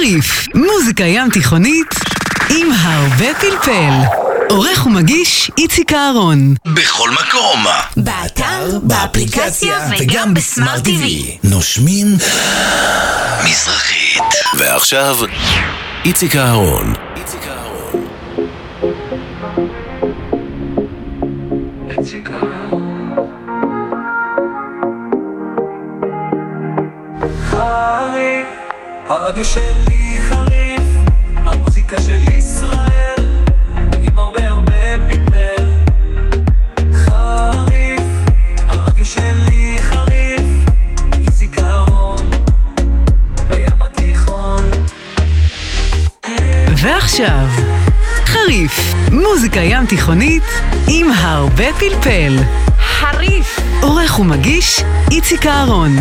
חריף, מוזיקה ים תיכונית עם הרבה פלפל. עורך ומגיש איציק אהרון. בכל מקום. באתר, באפליקציה וגם בסמארט TV. נושמים מזרחית. ועכשיו, איציק אהרון. חריף, הרדיו שלי חריף, המוזיקה של ישראל, עם הרבה הרבה פלפל. חריף, הרדיו שלי חריף, אהרון, בים התיכון. ועכשיו, חריף, מוזיקה ים תיכונית עם הרבה פלפל. חריף. עורך ומגיש איציק אהרון.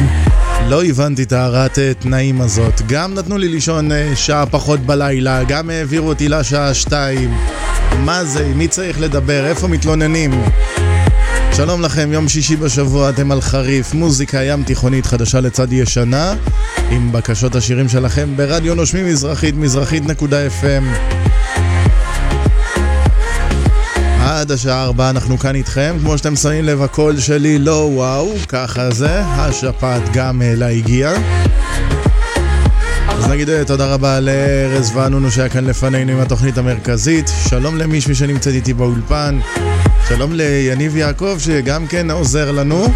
לא הבנתי את הערת אה, תנאים הזאת. גם נתנו לי לישון אה, שעה פחות בלילה, גם העבירו אותי לשעה שתיים. מה זה? מי צריך לדבר? איפה מתלוננים? שלום לכם, יום שישי בשבוע, אתם על חריף, מוזיקה ים תיכונית חדשה לצד ישנה, עם בקשות השירים שלכם ברדיו נושמים מזרחית, מזרחית.fm. עד השעה ארבע אנחנו כאן איתכם, כמו שאתם שמים לב הקול שלי לא וואו, ככה זה, השפעת גם אלה הגיעה. אז נגיד אה, תודה רבה לארז ואנונו שהיה כאן לפנינו עם התוכנית המרכזית, שלום למישמי שנמצאת איתי באולפן, שלום ליניב יעקב שגם כן עוזר לנו.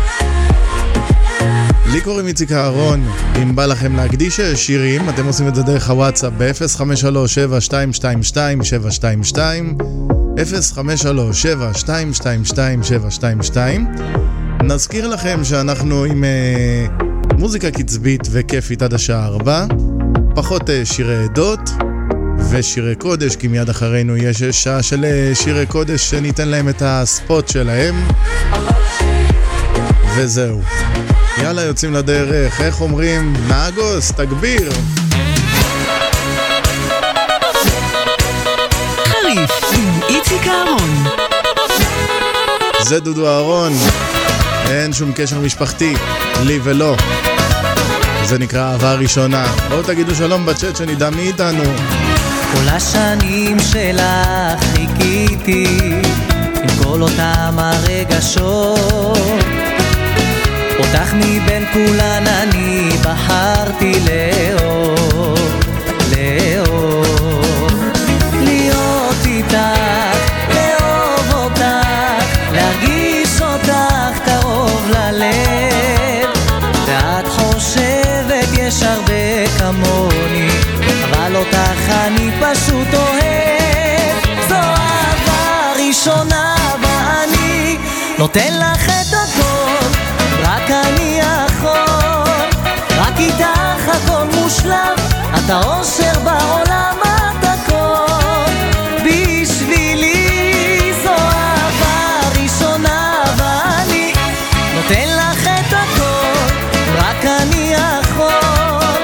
לי קוראים איציק אהרון, אם בא לכם להקדיש שירים, אתם עושים את זה דרך הוואטסאפ ב-053-722-722 053-722-722 נזכיר לכם שאנחנו עם uh, מוזיקה קצבית וכיפית עד השעה 4 פחות uh, שירי עדות ושירי קודש, כי מיד אחרינו יש שעה של uh, שירי קודש שניתן להם את הספוט שלהם וזהו. יאללה, יוצאים לדרך. איך אומרים? נאגוס, תגביר. זה דודו אהרון. אין שום קשר משפחתי, לי ולא. זה נקרא אהבה ראשונה. בואו תגידו שלום בצ'אט שנדע מי איתנו. כל השנים שלך חיכיתי עם כל אותם הרגשות אותך מבין כולן אני בחרתי לאהוב, לאהוב להיות איתך, נותן לך את הכל רק אני יכול. רק איתך הכל מושלם את האושר בעולם את הכל. בשבילי זו אהבה ראשונה ואני נותן לך את הכל רק אני יכול.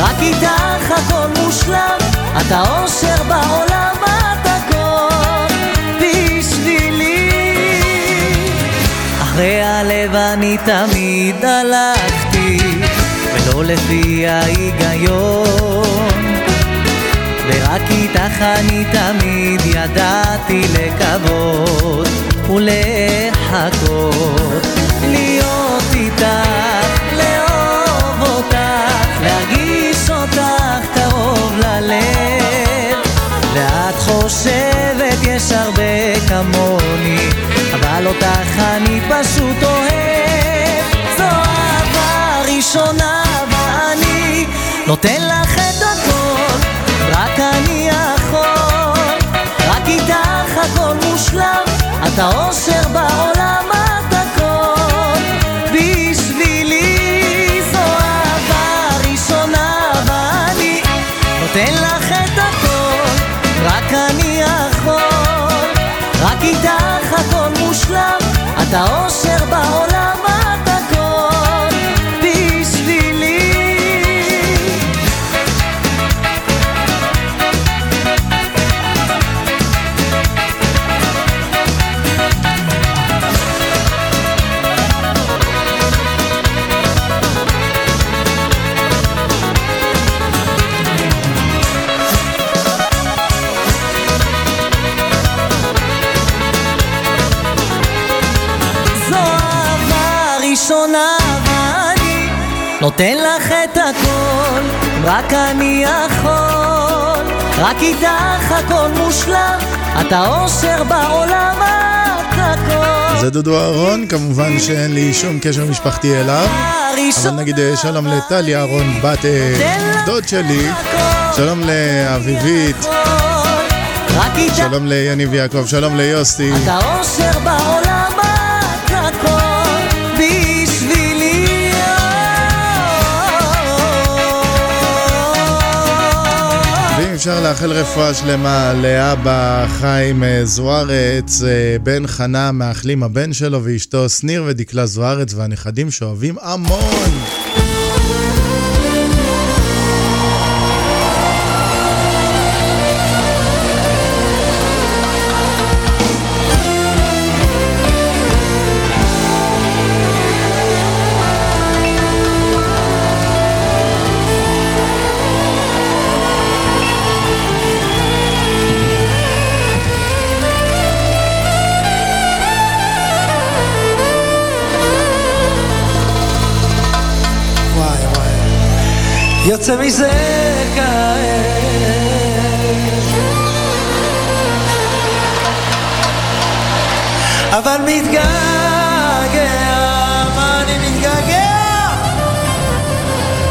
רק איתך הכל מושלם את האושר בעולם הלב אני תמיד הלכתי ולא לפי ההיגיון. ורק איתך אני תמיד ידעתי לקוות ולחכות. להיות איתך, לאהוב אותך, להרגיש אותך קרוב ללב ואת חושבת יש הרבה כמוני אבל אותך אני פשוט אוהב. זו אהבה ראשונה ואני נותן לך את הכל רק אני יכול. רק איתך הכל מושלם את האושר בעולם את האושר נותן לך את הכל, רק אני יכול, רק איתך הכל מושלם, אתה אושר בעולם, את הכל. זה דודו אהרון, כמובן שאין לי שום קשר משפחתי אליו, אבל נגיד אה, שלום לטלי אהרון, בת אה, דוד שלי, שלום לאביבית, שלום ליניב יעקב, שלום ליוסי. אתה אושר בעולם, אפשר לאחל רפואה שלמה לאבא חיים אה, זוארץ, אה, בן חנה מאחלים הבן שלו ואשתו שניר ודקלה זוארץ והנכדים שאוהבים המון. יוצא מזה כעת. אבל מתגעגע, מה אני מתגעגע?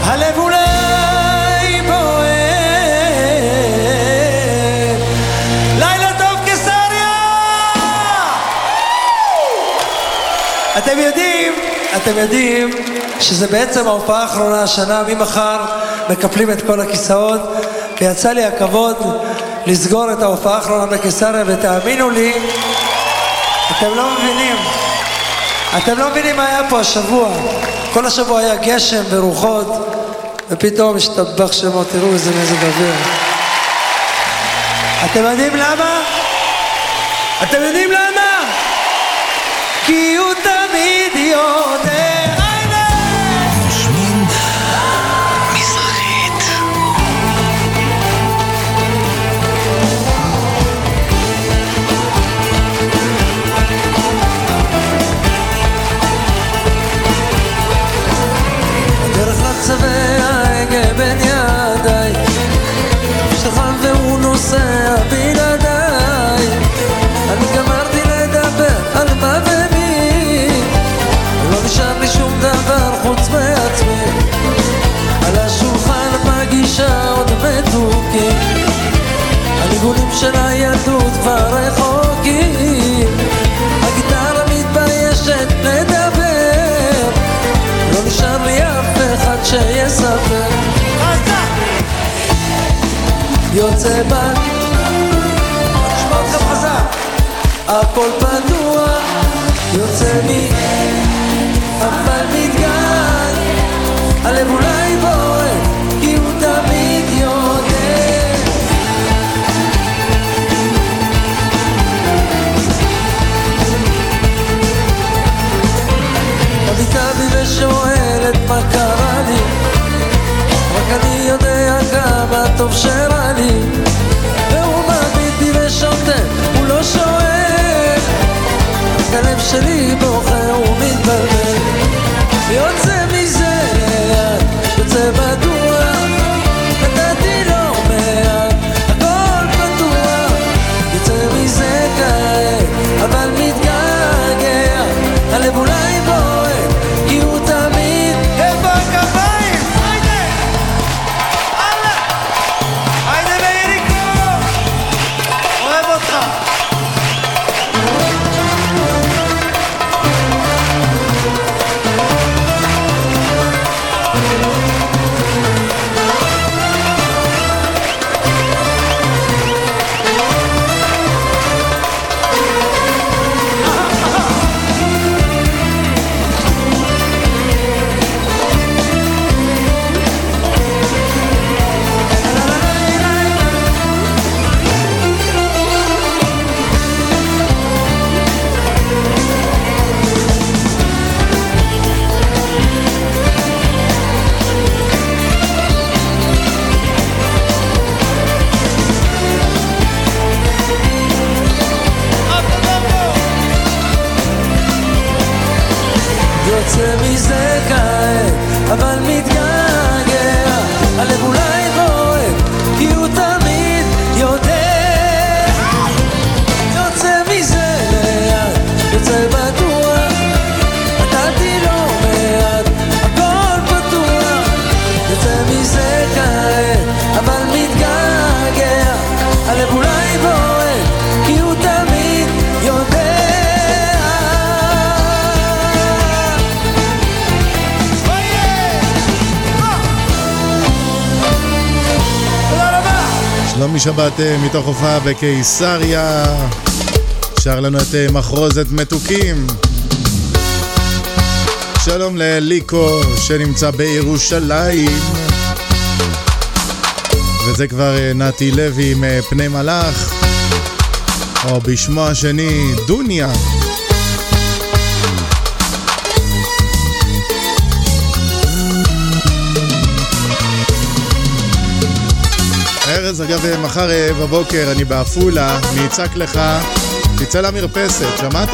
הלב אולי בוער. לילה טוב קיסריה! אתם יודעים, אתם יודעים שזה בעצם ההופעה האחרונה השנה, ממחר מקפלים את כל הכיסאות ויצא לי הכבוד לסגור את ההופעה האחרונה בקיסריה ותאמינו לי, אתם לא מבינים, אתם לא מבינים מה היה פה השבוע. כל השבוע היה גשם ורוחות ופתאום השתבח שמו, תראו איזה מזג אוויר. אתם יודעים למה? אתם יודעים למה? כי הוא תמיד יודע. מתוך הופעה בקיסריה, שר לנו את אה, מחרוזת מתוקים. שלום לליקו שנמצא בירושלים. וזה כבר אה, נתי לוי עם פני מלאך, או בשמו השני דוניה. ארז, אגב, מחר אה, בבוקר אני בעפולה, אני אצעק לך, תצא למרפסת, שמעת?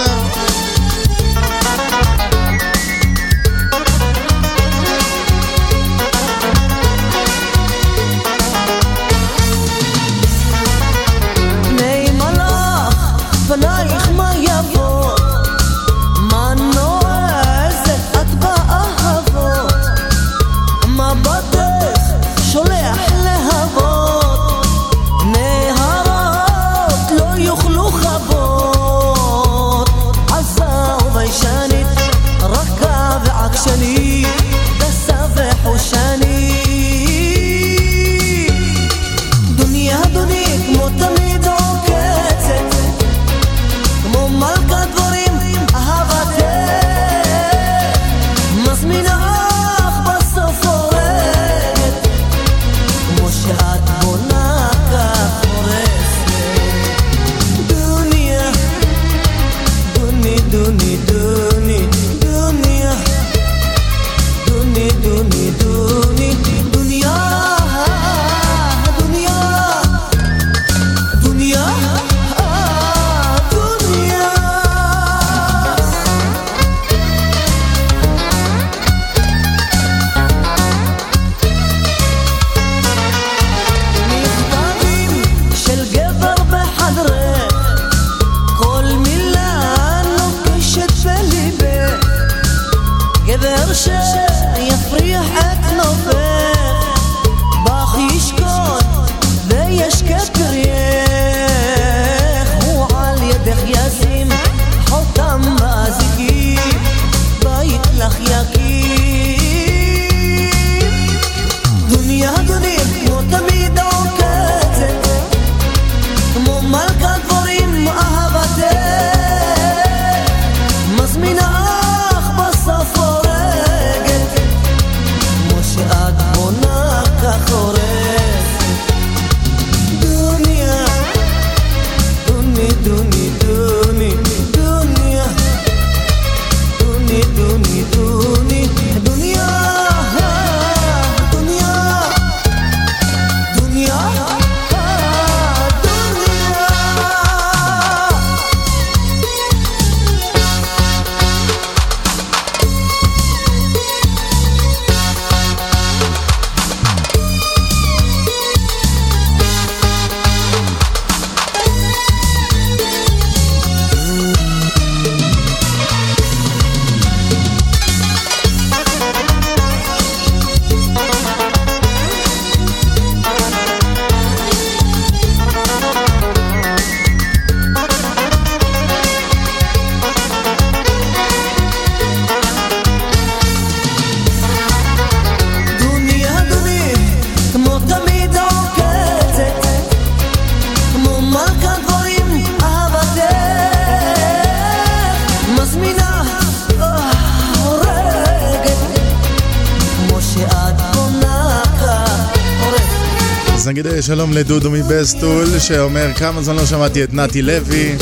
לדודו מבסטול, שאומר כמה זמן לא שמעתי את נתי לוי.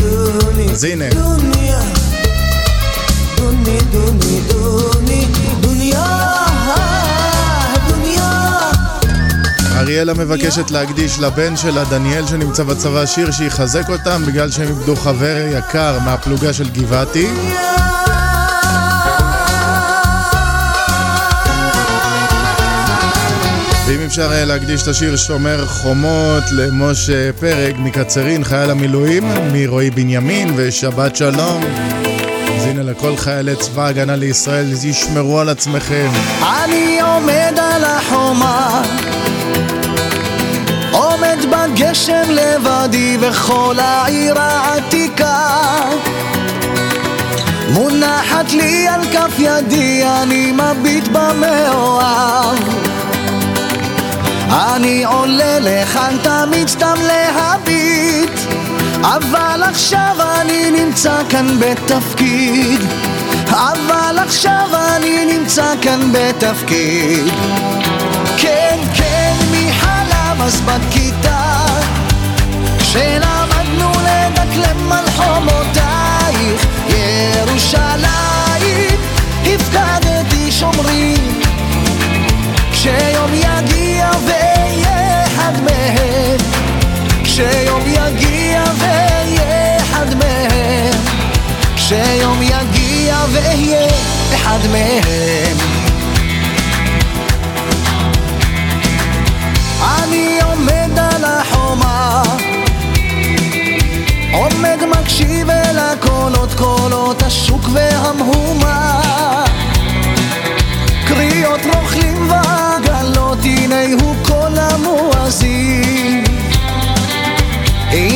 אז הנה. אריאלה מבקשת להקדיש לבן שלה, דניאל, שנמצא בצבא, שיר שיחזק אותם בגלל שהם איבדו חבר יקר מהפלוגה של גבעתי. אפשר היה להקדיש את השיר שומר חומות למשה פרג מקצרין, חייל המילואים, מרועי בנימין ושבת שלום. אז הנה לכל חיילי צבא ההגנה לישראל, ישמרו על עצמכם. אני עומד על החומה, עומד בגשם לבדי וכל העיר העתיקה. מונחת לי על כף ידי, אני מביט במאוהב. אני עולה לכאן תמיד סתם להביט אבל עכשיו אני נמצא כאן בתפקיד. אבל עכשיו אני נמצא כאן בתפקיד. כן, כן, מי חלם אז בכיתה כשלמדנו לדקלם על חומותייך ירושלים הפקדתי שומרים. כשיום יגיע כשיום יגיע ואהיה אחד מהם. כשיום יגיע ואהיה אחד מהם. אני עומד על החומה. עומד מקשיב אל הקולות, קולות השוק והמהומה. קריאות רוכלים ועגלות, הנה הוא קול המואזין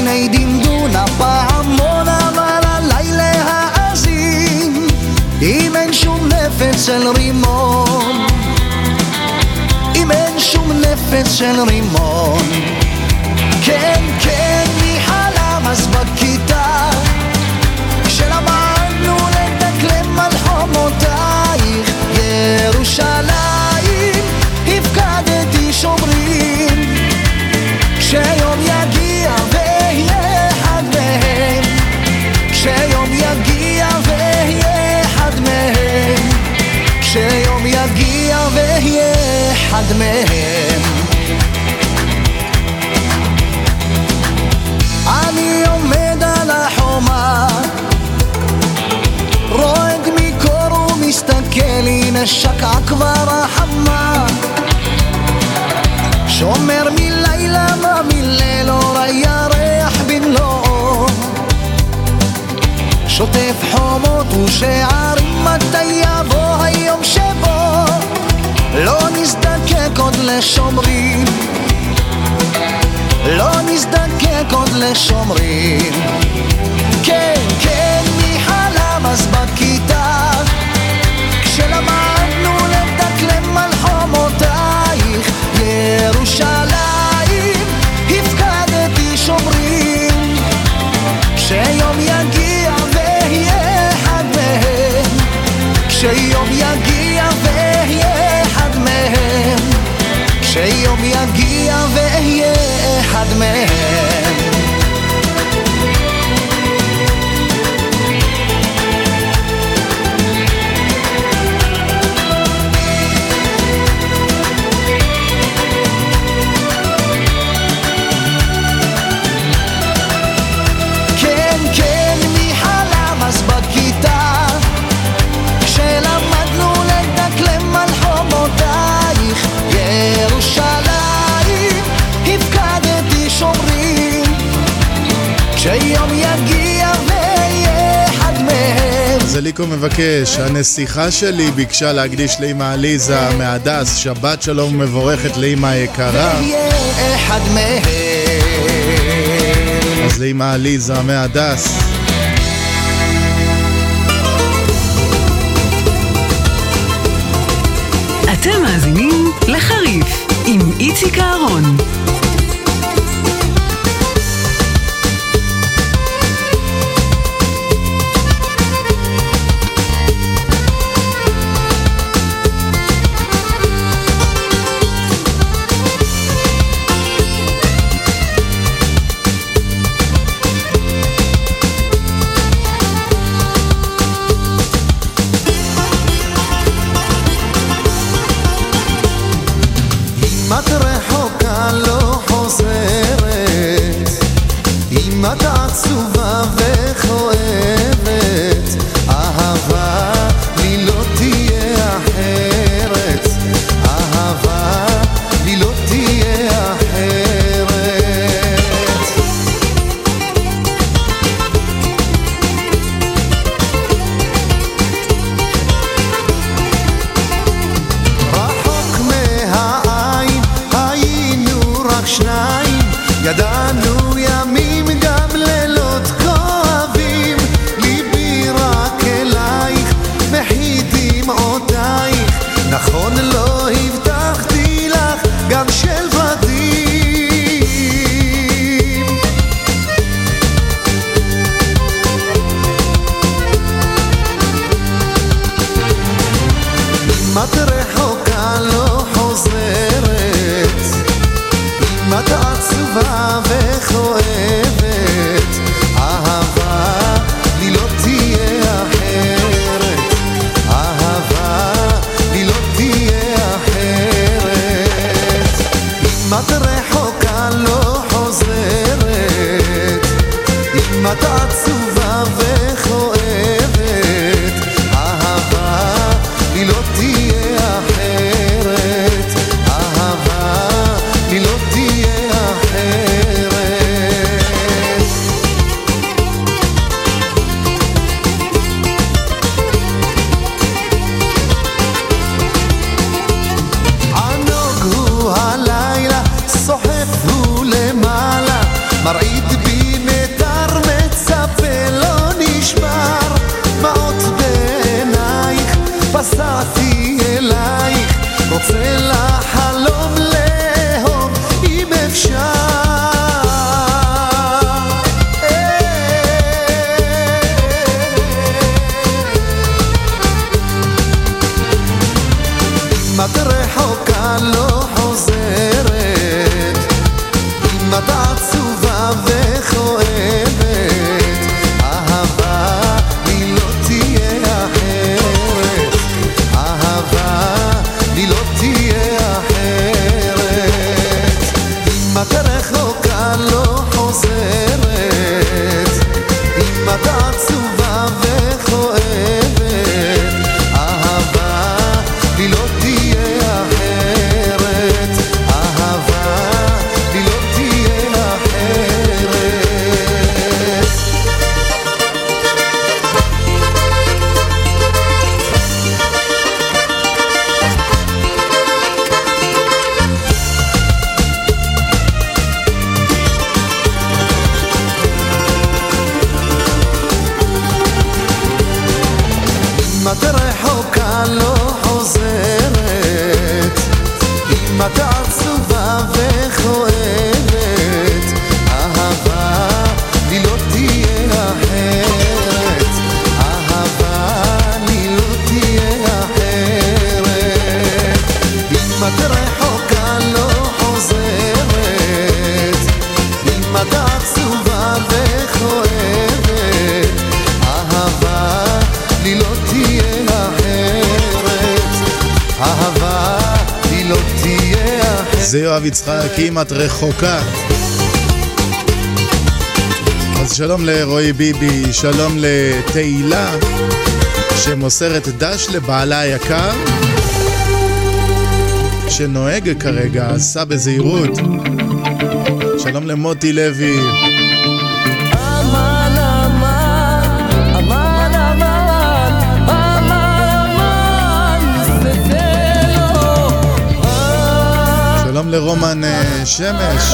הנה דמדון הפעמון אבל עליי להאזין אם אין שום נפץ של רימון אם אין שום נפץ של רימון. כן, כן, מי חלם אז בכיתה אחד מהם. אני עומד על החומה רועד מקור ומסתכל הנה שקעה כבר החמה. שומר מלילה מה מליל אור הירח במלואו שוטף חומות ושערים מתי יבוא היום שבו? לא נזדקק עוד לשומרים. לא נזדקק עוד לשומרים. כן, כן, מי חלם אז בכיתה? כשלמדנו אחד אליקו מבקש, הנסיכה שלי ביקשה להקדיש לאמא עליזה מהדס, שבת שלום ומבורכת לאמא היקרה. אז לאמא עליזה מהדס. אתם מאזינים לחריף עם איציק אהרון. את רחוקה. אז שלום לרועי ביבי, שלום לתהילה, שמוסרת דש לבעלה היקר, שנוהג כרגע, עשה בזהירות. שלום למוטי לוי. גם לרומן אה, שמש.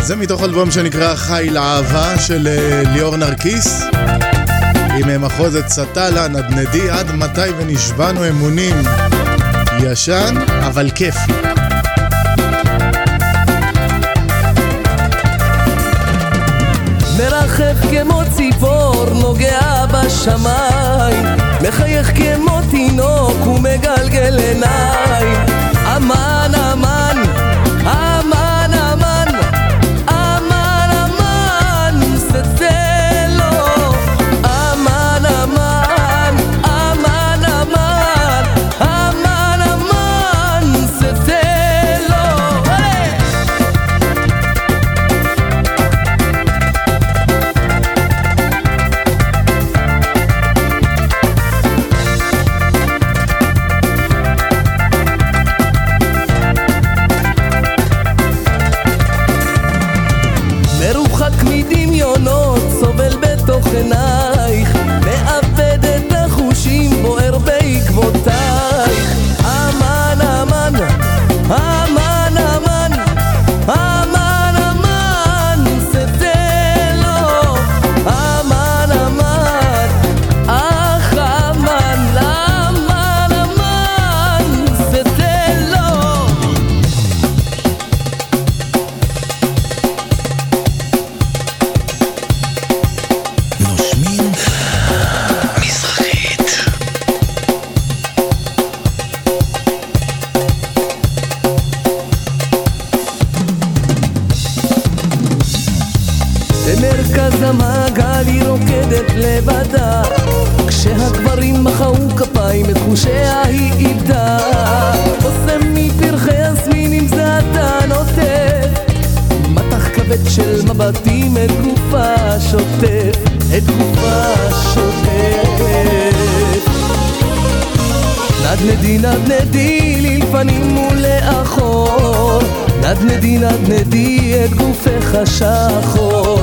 זה מתוך אלבום שנקרא חי לאהבה של אה, ליאור נרקיס עם אה, מחוזת סטלה, נדנדי עד מתי ונשבענו אמונים ישן אבל כיף. מרחב כמו ציפור נוגע בשמיים מחייך כמו תינוק ומגלגל עיניי אמן אבל היא רוקדת לבדה. כשהגברים מחאו כפיים את חושיה היא איבדה עושה מפרחי יסמין אם זה אתה נוטף. מטח כבד של מבטים את גופה שוטף. את גופה שוטף. נדנדי נדנדי ללפנים ולאחור נדנדי נדנדי את גופך השחור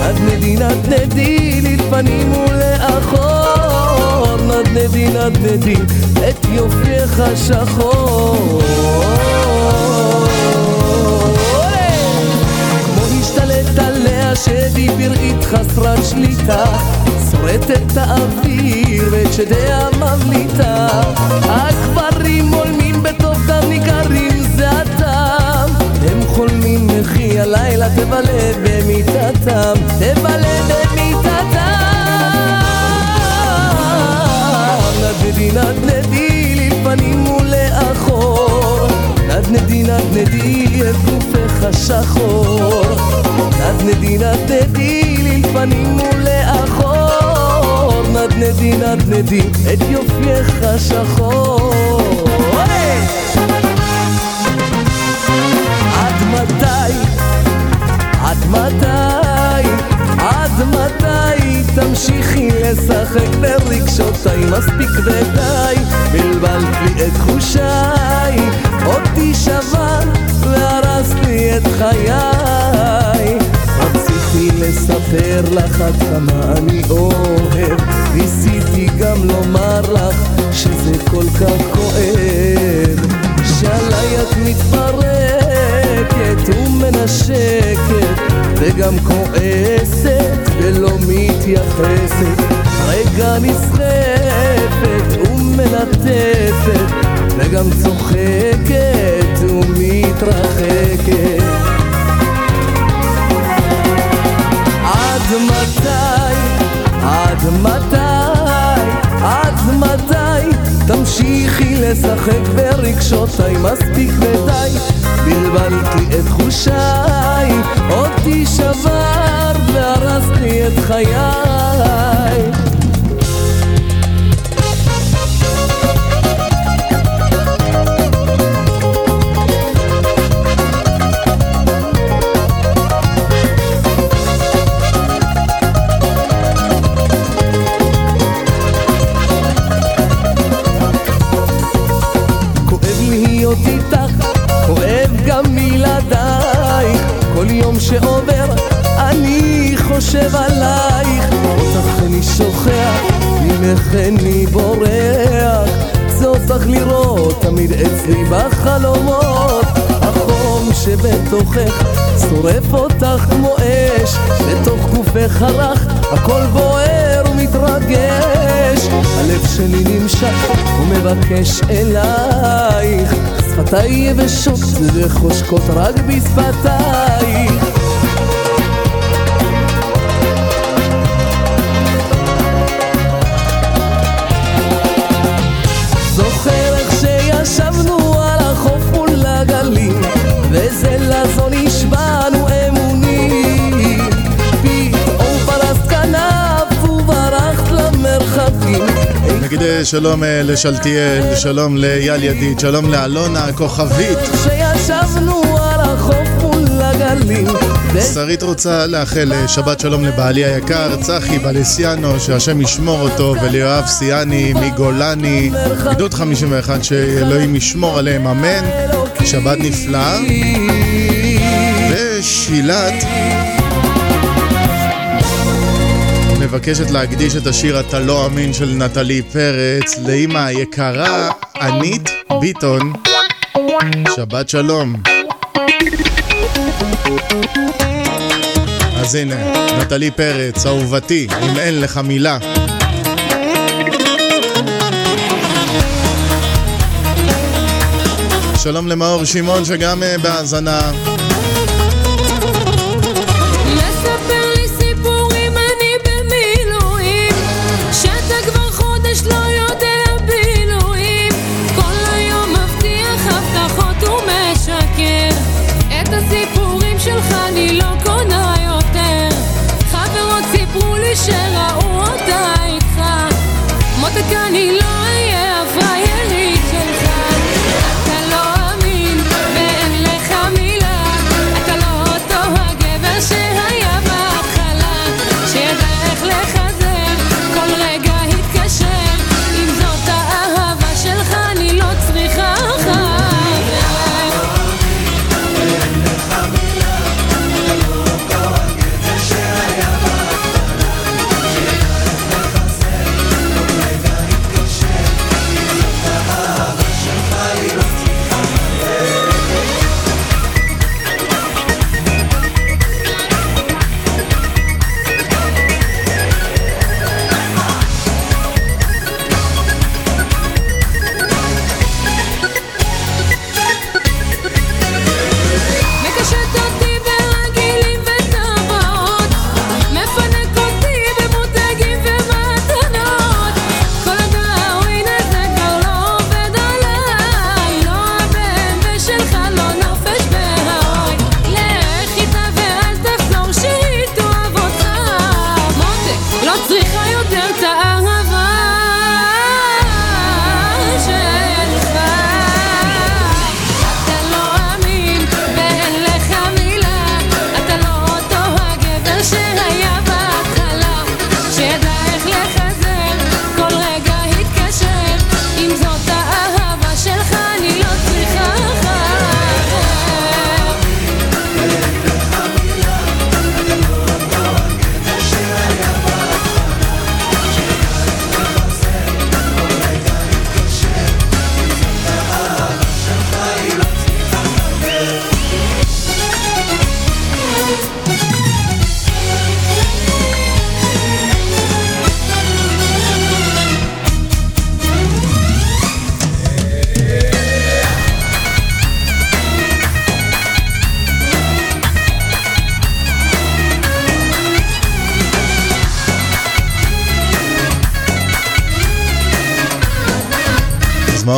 נדנדי נדנדי ללפנים ולאחור. נדנדי נדנדי את יופייך השחור. כמו השתלט עליה שדי פראית חסרת שליטה. שורטת את האוויר ואת שדיה מבליטה הגברים הולמים חולמים וכי הלילה תבלה במיטתם תבלה במיטתם. נדנדי נדנדי לפנים ולאחור. נדנדי נדנדי את גופך השחור. נדנדי נדנדי ללפנים ולאחור. נדנדי נדנדי את יופייך השחור. עד עד מתי? עד מתי תמשיכי לשחק ברגשותיי מספיק ודי בלבלת לי את תחושיי אותי שבר והרסת לי את חיי. רציתי לספר לך עד כמה אני אוהב. ניסיתי גם לומר לך שזה כל כך כואב. שעליי את מתפרקת ומנשקת וגם כועסת ולא מתייחסת. רגע נסחפת ומלטפת וגם צוחקת ומתרחקת. עד מתי, עד מתי, עד מתי? תמשיכי לשחק ברגשותיי מספיק ודי בלבלת לי את תחושיי אותי שברת והרסת לי את חיי תמיד אצלי בחלומות. החום שבתוכך שורף אותך כמו אש. לתוך גופך הרך הכל בוער ומתרגש. הלב שלי נמשך ומבקש אלייך. שפתיי יבשות וחושקות רק בשפתייך וזה לזו נשבענו אמונים. פתאום פרסת כנף וברחת למרחקים. נגיד אה, שלום אה, לשלטיאל, שלום לאייל ידיד, שלום לאלונה הכוכבית. שישבנו על החוף מול הגלים שרית רוצה לאחל אה, שבת שלום לבעלי היקר, צחי בלסיאנו, שהשם ישמור אותו, וליואב סיאני מגולני, גדוד 51, שאלוהים ישמור עליהם, אמן. שבת נפלאה. ושילת מבקשת להקדיש את השיר "אתה לא אמין" של נטלי פרץ לאימא היקרה ענית ביטון. שבת שלום. אז הנה, נטלי פרץ, אהובתי, אם אין לך מילה. שלום למאור שמעון שגם אה, בהאזנה.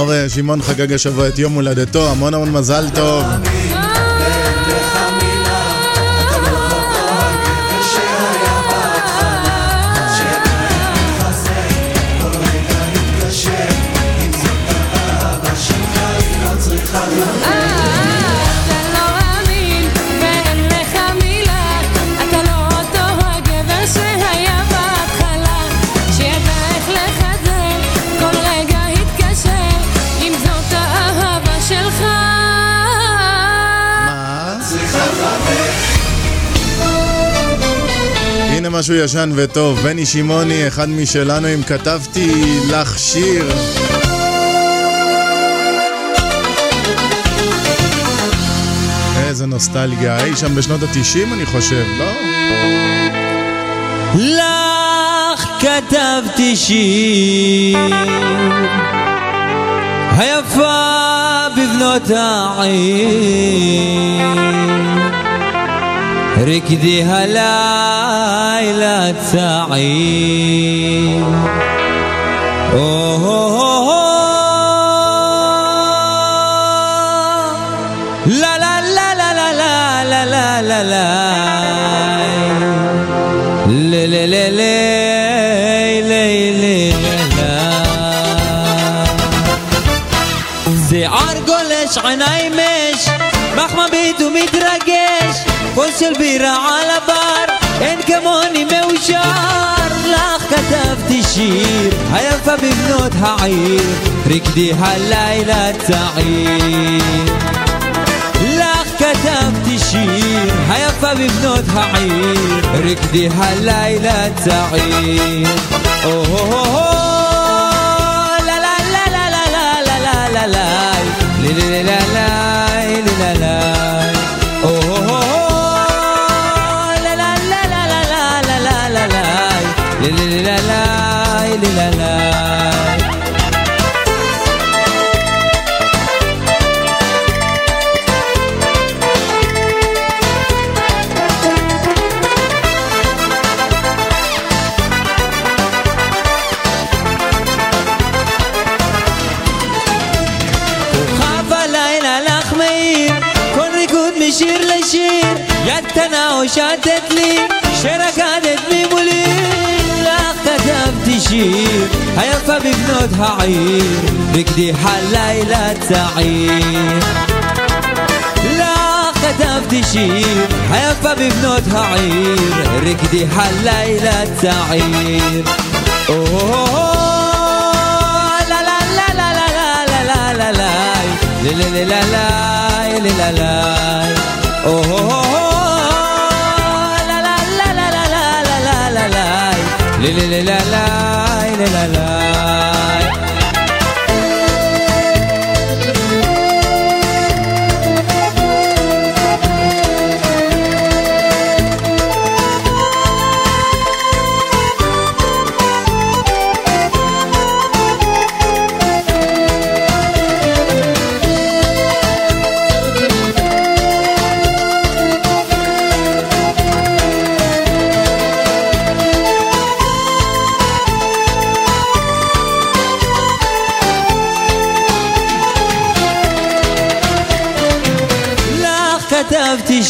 מאור שמעון חגג השבוע את יום הולדתו, המון המון מזל טוב. משהו ישן וטוב, בני שמעוני, אחד משלנו, אם כתבתי לך שיר. איזה נוסטלגיה, אי שם בשנות התשעים אני חושב, לא? לך כתבתי שיר היפה בבנות העיר רקדי הלילה צעיר לה לה לה לה לה לה לה לה לה לה לה לה לה לה שיער גולש כוס של בירה על הבר אין כמוני מאושר לך כתבתי שיר היפה בבנות העיר רקדי הלילה צעיר לך כתבתי שיר היפה בבנות העיר רקדי הלילה צעיר או-הו-הו לה לה לה לה לה היפה בבנות העיר רקדי הלילה צעיר לך כתבתי שיר היפה בבנות העיר רקדי הלילה צעיר או לה לה לה לה לה לה לה לה לה לה לה לה לה לה לה לה או לה לה לה לה לה לה לה לה לה לה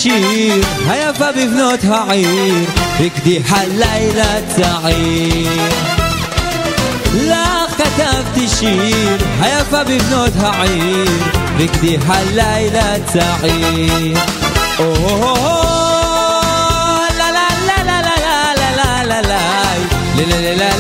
כתבתי שיר היפה בבנות העיר רקדי הלילה צעיר לך כתבתי שיר היפה בבנות העיר רקדי הלילה צעיר או לה לה לה לה לה לה לה לה לה לה לה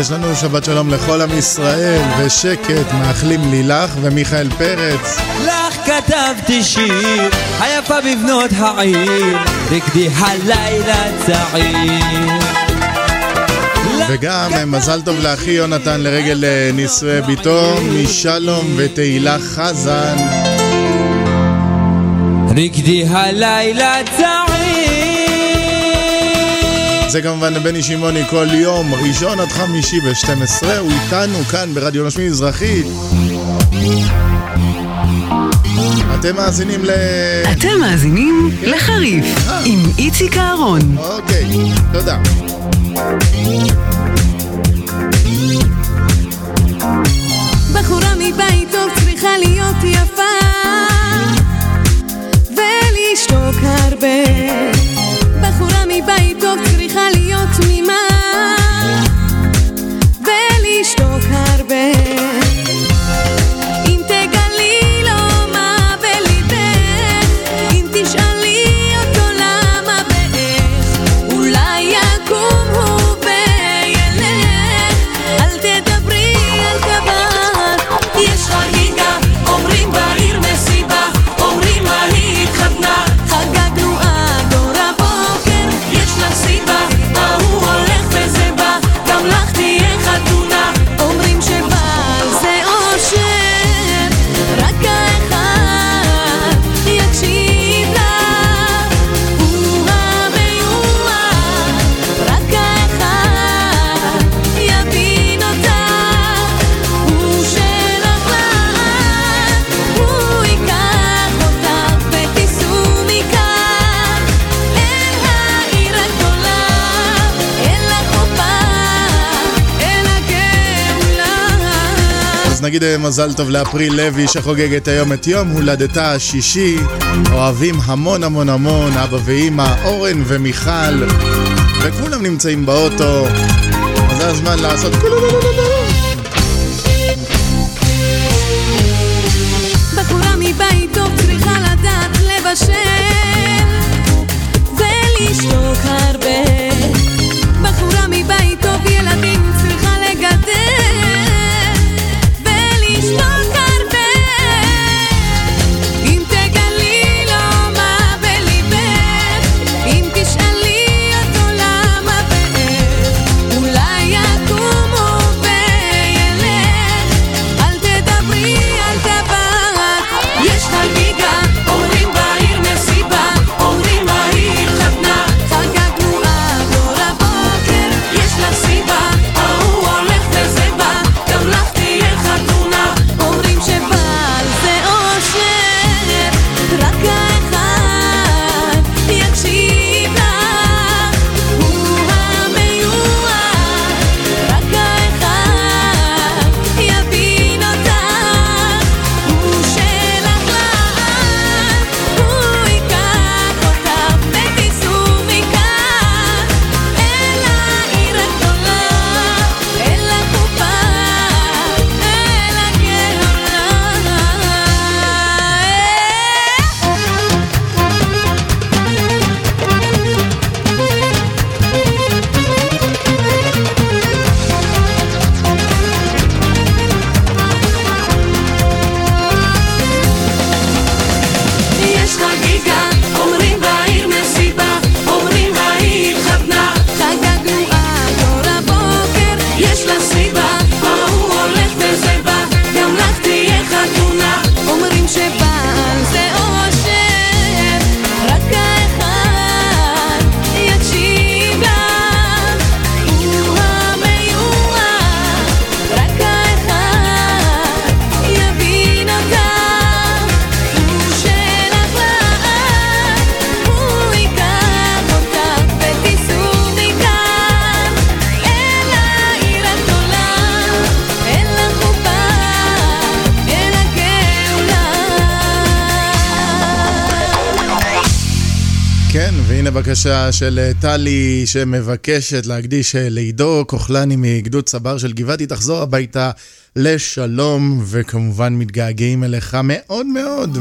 יש לנו שבת שלום לכל עם ישראל, ושקט, מאחלים לילך ומיכאל פרץ. לך כתבתי שיר היפה בבנות העיר רקדי הלילה צעיר וגם אה, מזל טוב לאחי יונתן לרגל אה, נישואי ביתו, משלום ותהילה חזן. רקדי הלילה צעיר זה כמובן בני שמעוני כל יום, ראשון עד חמישי ב-12, הוא איתנו כאן ברדיו נושמי מזרחית. אתם מאזינים ל... אתם מאזינים לחריף עם איציק אהרון. אוקיי, תודה. בחורה מבית טוב צריכה להיות יפה ולשתוק הרבה בחורה מבית טוב צריכה להיות תמימה ולשתוק הרבה נגיד אה, מזל טוב לאפריל לוי שחוגגת היום את יום הולדתה השישי. אוהבים המון המון המון, אבא ואימא, אורן ומיכל, וכולם נמצאים באוטו. אז זה הזמן לעשות קולולולולולו. הנה בקשה של אה, טלי שמבקשת להקדיש אה, לעידו כוחלני מגדוד צבר של גבעתי, תחזור הביתה לשלום, וכמובן מתגעגעים אליך מאוד מאוד.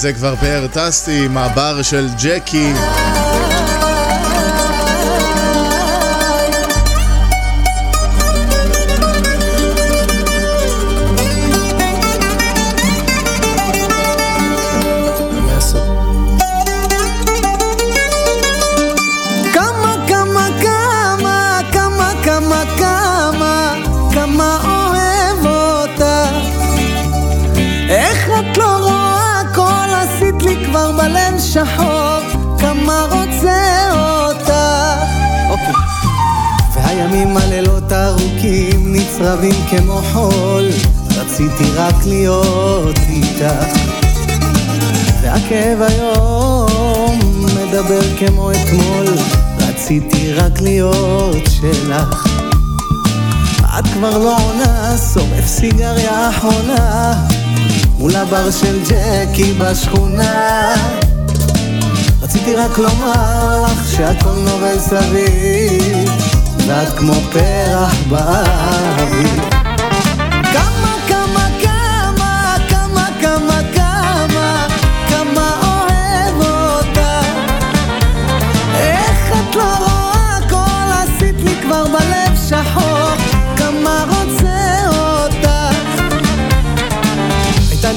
זה כבר פאר טסטי, מעבר של ג'קי. נצרבים כמו חול, רציתי רק להיות איתך. והכאב היום מדבר כמו אתמול, רציתי רק להיות שלך. את כבר לא עונה, שורף סיגריה אחרונה, מול הבר של ג'קי בשכונה. רציתי רק לומר לך שהכל נובל סביב, ואת כמו פרח באוויר.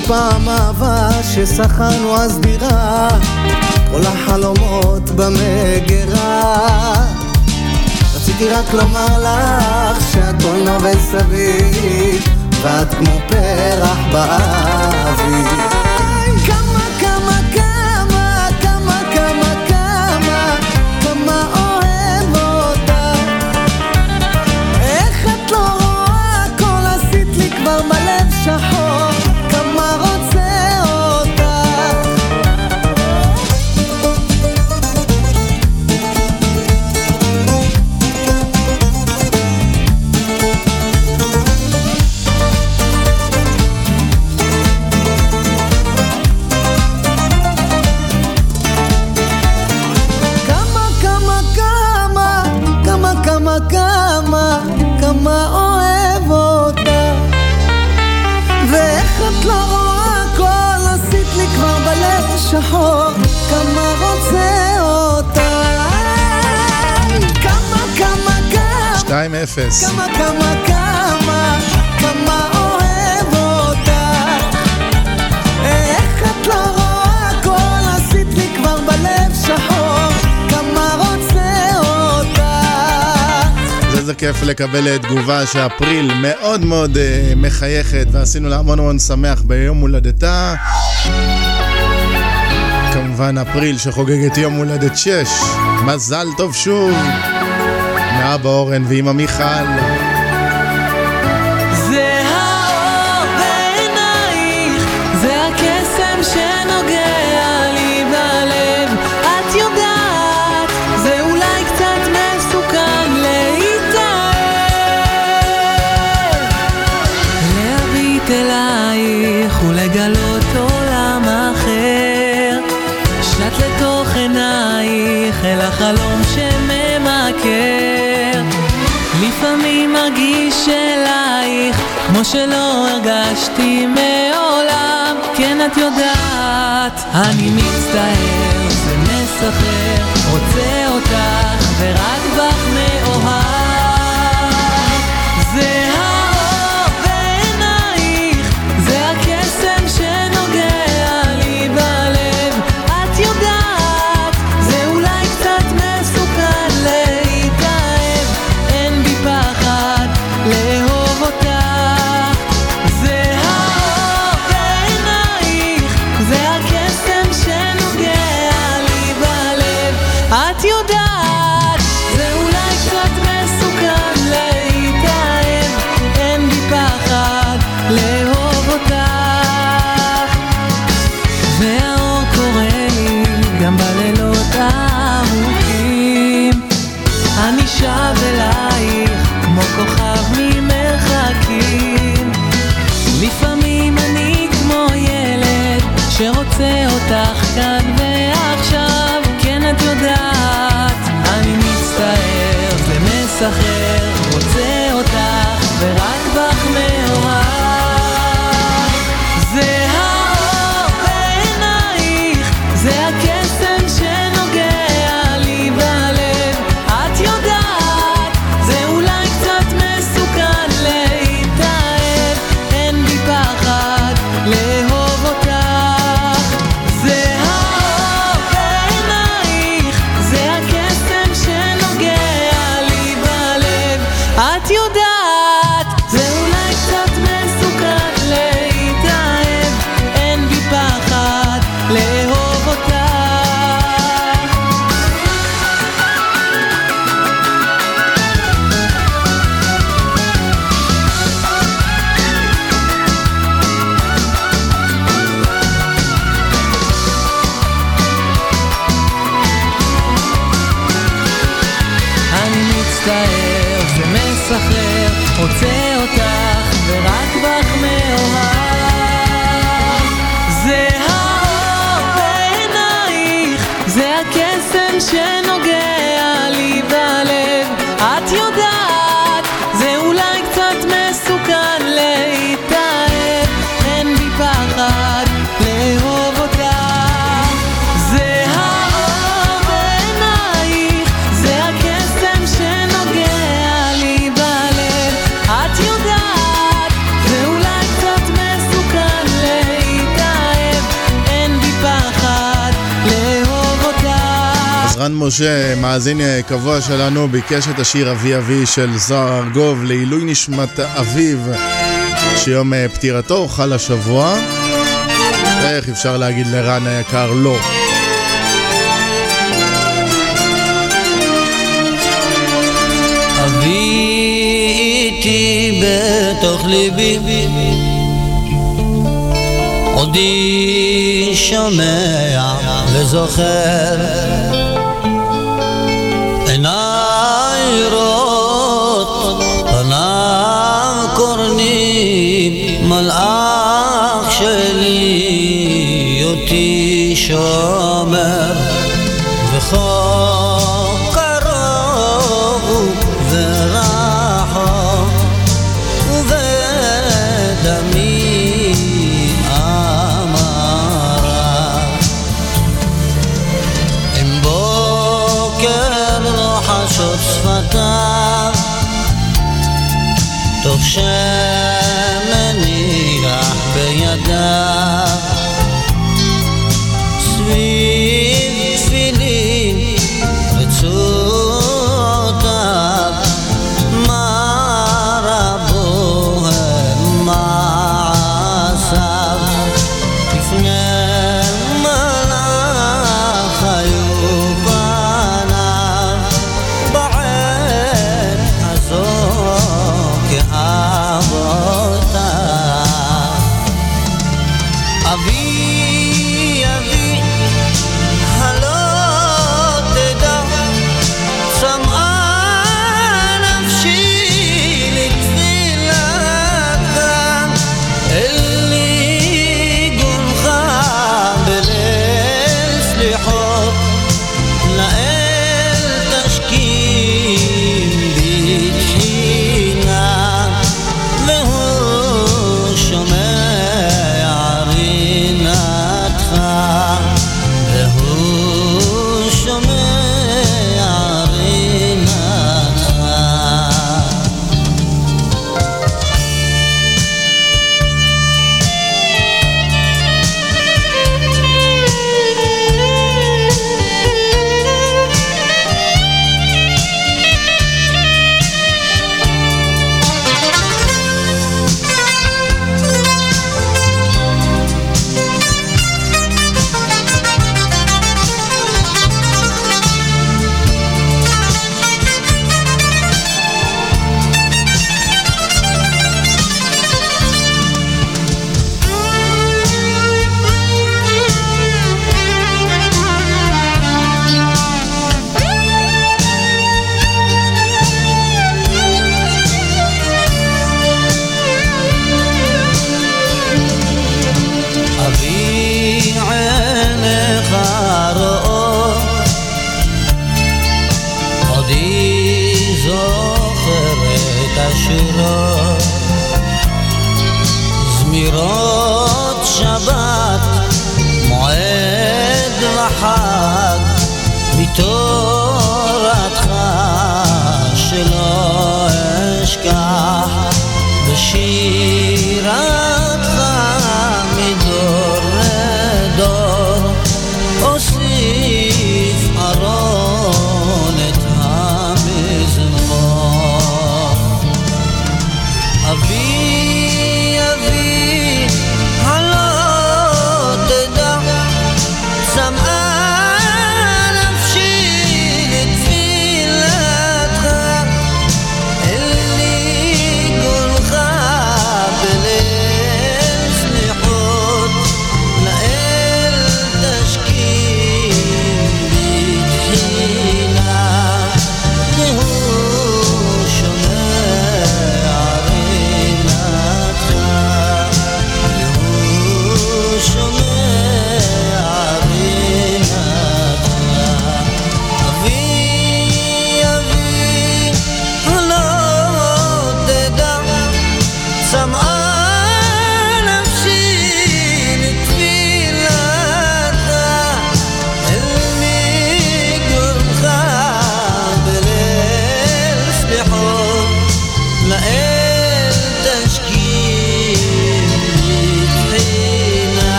לא פעם אהבה ששכרנו אז דירה, כל החלומות במגירה. רציתי רק לומר לך שהכל נובד סביב, ואת כמו פרח באוויר. 2-0. כמה, כמה, כמה, כמה אוהב אותה. איך את לא רואה, הכל עשית לי כבר בלב שחור, כמה רוצה אותה. זה איזה כיף לקבל אה, תגובה שאפריל מאוד מאוד אה, מחייכת ועשינו לה המון המון שמח ביום הולדתה. כמובן אפריל שחוגגת יום הולדת 6. מזל טוב שוב. מאבא אורן ואמא מיכל. את יודעת, אני מצטער, זה נס אחר רוצה אותך ורק Sache משה, מאזין קבוע שלנו, ביקש את השיר אבי אבי של זוהר ארגוב לעילוי נשמת אביו, שיום אה, פטירתו חל השבוע. איך אפשר להגיד לרן היקר לא? אבי איתי בתוך ליבי עודי שומע וזוכר אח שלי אותי שם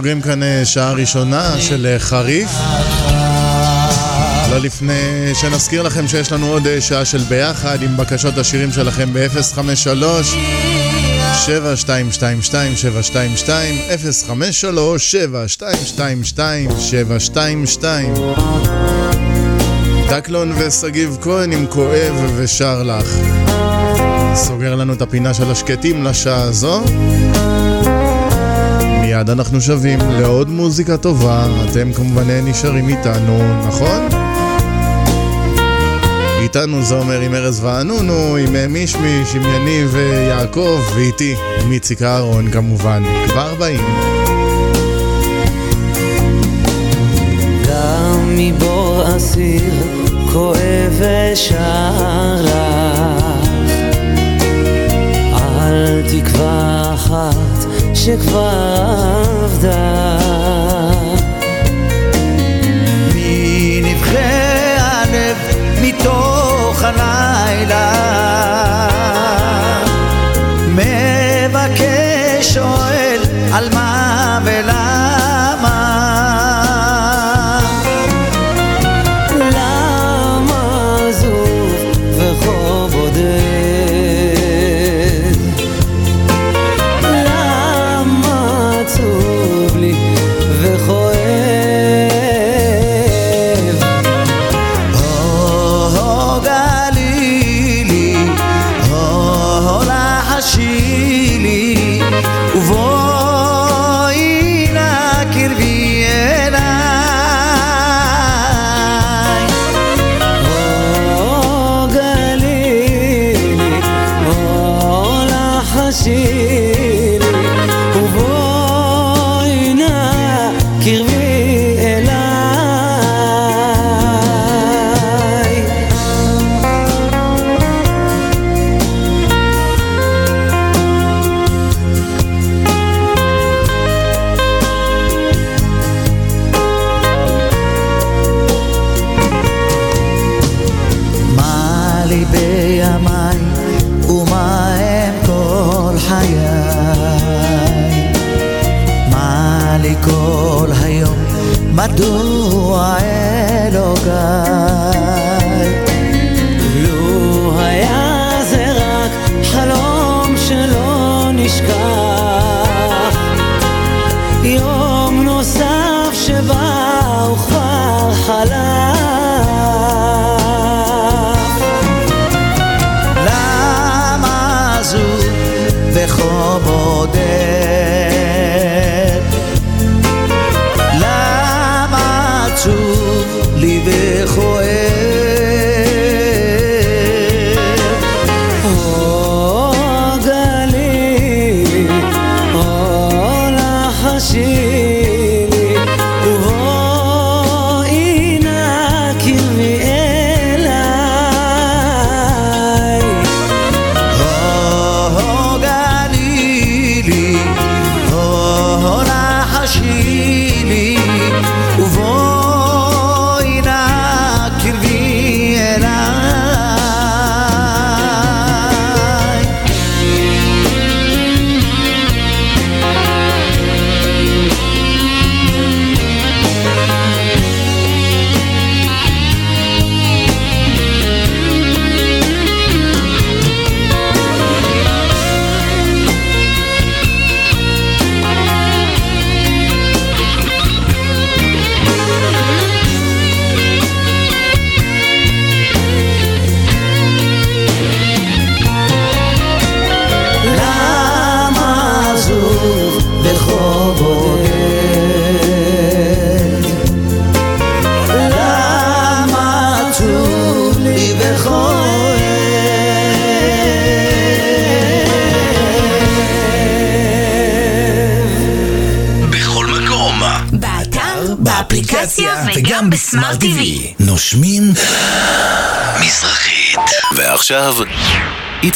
סוגרים כאן אה, שעה ראשונה של אה, חריף. לא לפני שנזכיר לכם שיש לנו עוד אה, שעה של ביחד עם בקשות השירים שלכם ב-053 7222 722 053 7222 722 דקלון ושגיב כהן עם כואב ושר לך. סוגר לנו את הפינה של השקטים לשעה הזו. מיד אנחנו שבים לעוד מוזיקה טובה, אתם כמובן נשארים איתנו, נכון? איתנו זה אומר עם ארז וענונו, עם אה, מישמיש, עם יניב ויעקב, ואיתי, עם איציק אהרון כמובן. כבר באים. גם מבור אסיר כואב ושר לך על תקווה אחת שכבר אבדה מנבחי הלב מתוך הלילה? מבקש שואל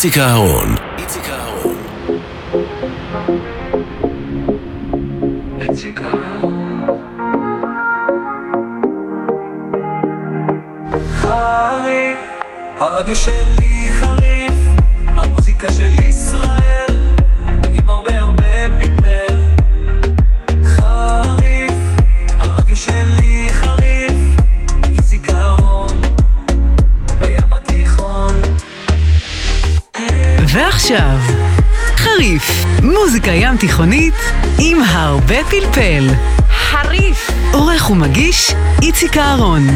איציק ועכשיו, חריף, מוזיקה ים תיכונית עם הרבה פלפל. חריף. עורך ומגיש איציק אהרון.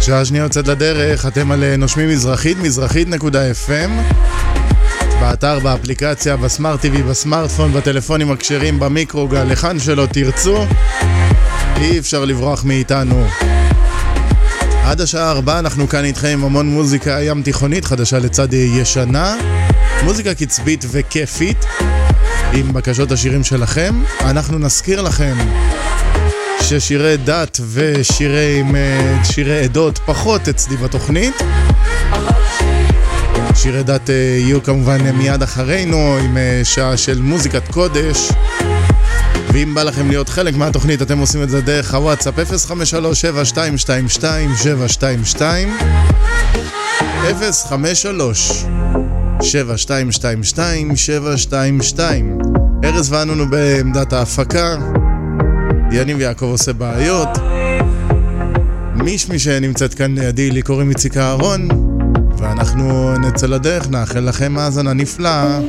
שעה שנייה יוצאת לדרך, אתם על אה, נושמים מזרחית, מזרחית.fm באתר, באפליקציה, בסמארט TV, בסמארטפון, בטלפונים הכשרים, במיקרוגל, היכן שלא תרצו, אי אפשר לברוח מאיתנו. עד השעה ארבע אנחנו כאן איתכם עם המון מוזיקה ים תיכונית, חדשה לצד ישנה, מוזיקה קצבית וכיפית, עם בקשות השירים שלכם. אנחנו נזכיר לכם ששירי דת ושירי אה, שירי עדות פחות אצלי בתוכנית. שירי דת אה, יהיו כמובן מיד אחרינו עם אה, שעה של מוזיקת קודש. ואם בא לכם להיות חלק מהתוכנית, אתם עושים את זה דרך הוואטסאפ 053-7222-722 053-7222-722 ארז וענונו בעמדת ההפקה. יניב יעקב עושה בעיות. מישמי שנמצאת כאן לידי, לי קוראים איציק אהרון ואנחנו נצא לדרך, נאחל לכם האזנה נפלאה.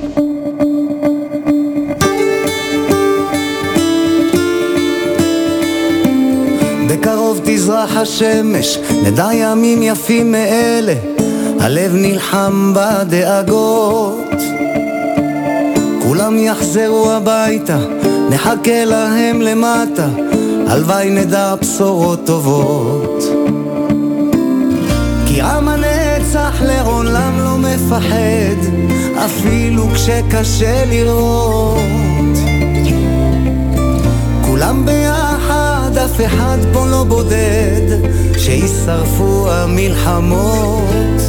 בקרוב תזרח השמש, נדע ימים יפים מאלה, הלב נלחם בדאגות. כולם יחזרו הביתה, נחכה להם למטה, הלוואי נדע בשורות טובות. כי עם הנצח לעולם לא מפחד, אפילו כשקשה לראות. כולם ביחד, אף אחד פה לא בודד, שישרפו המלחמות.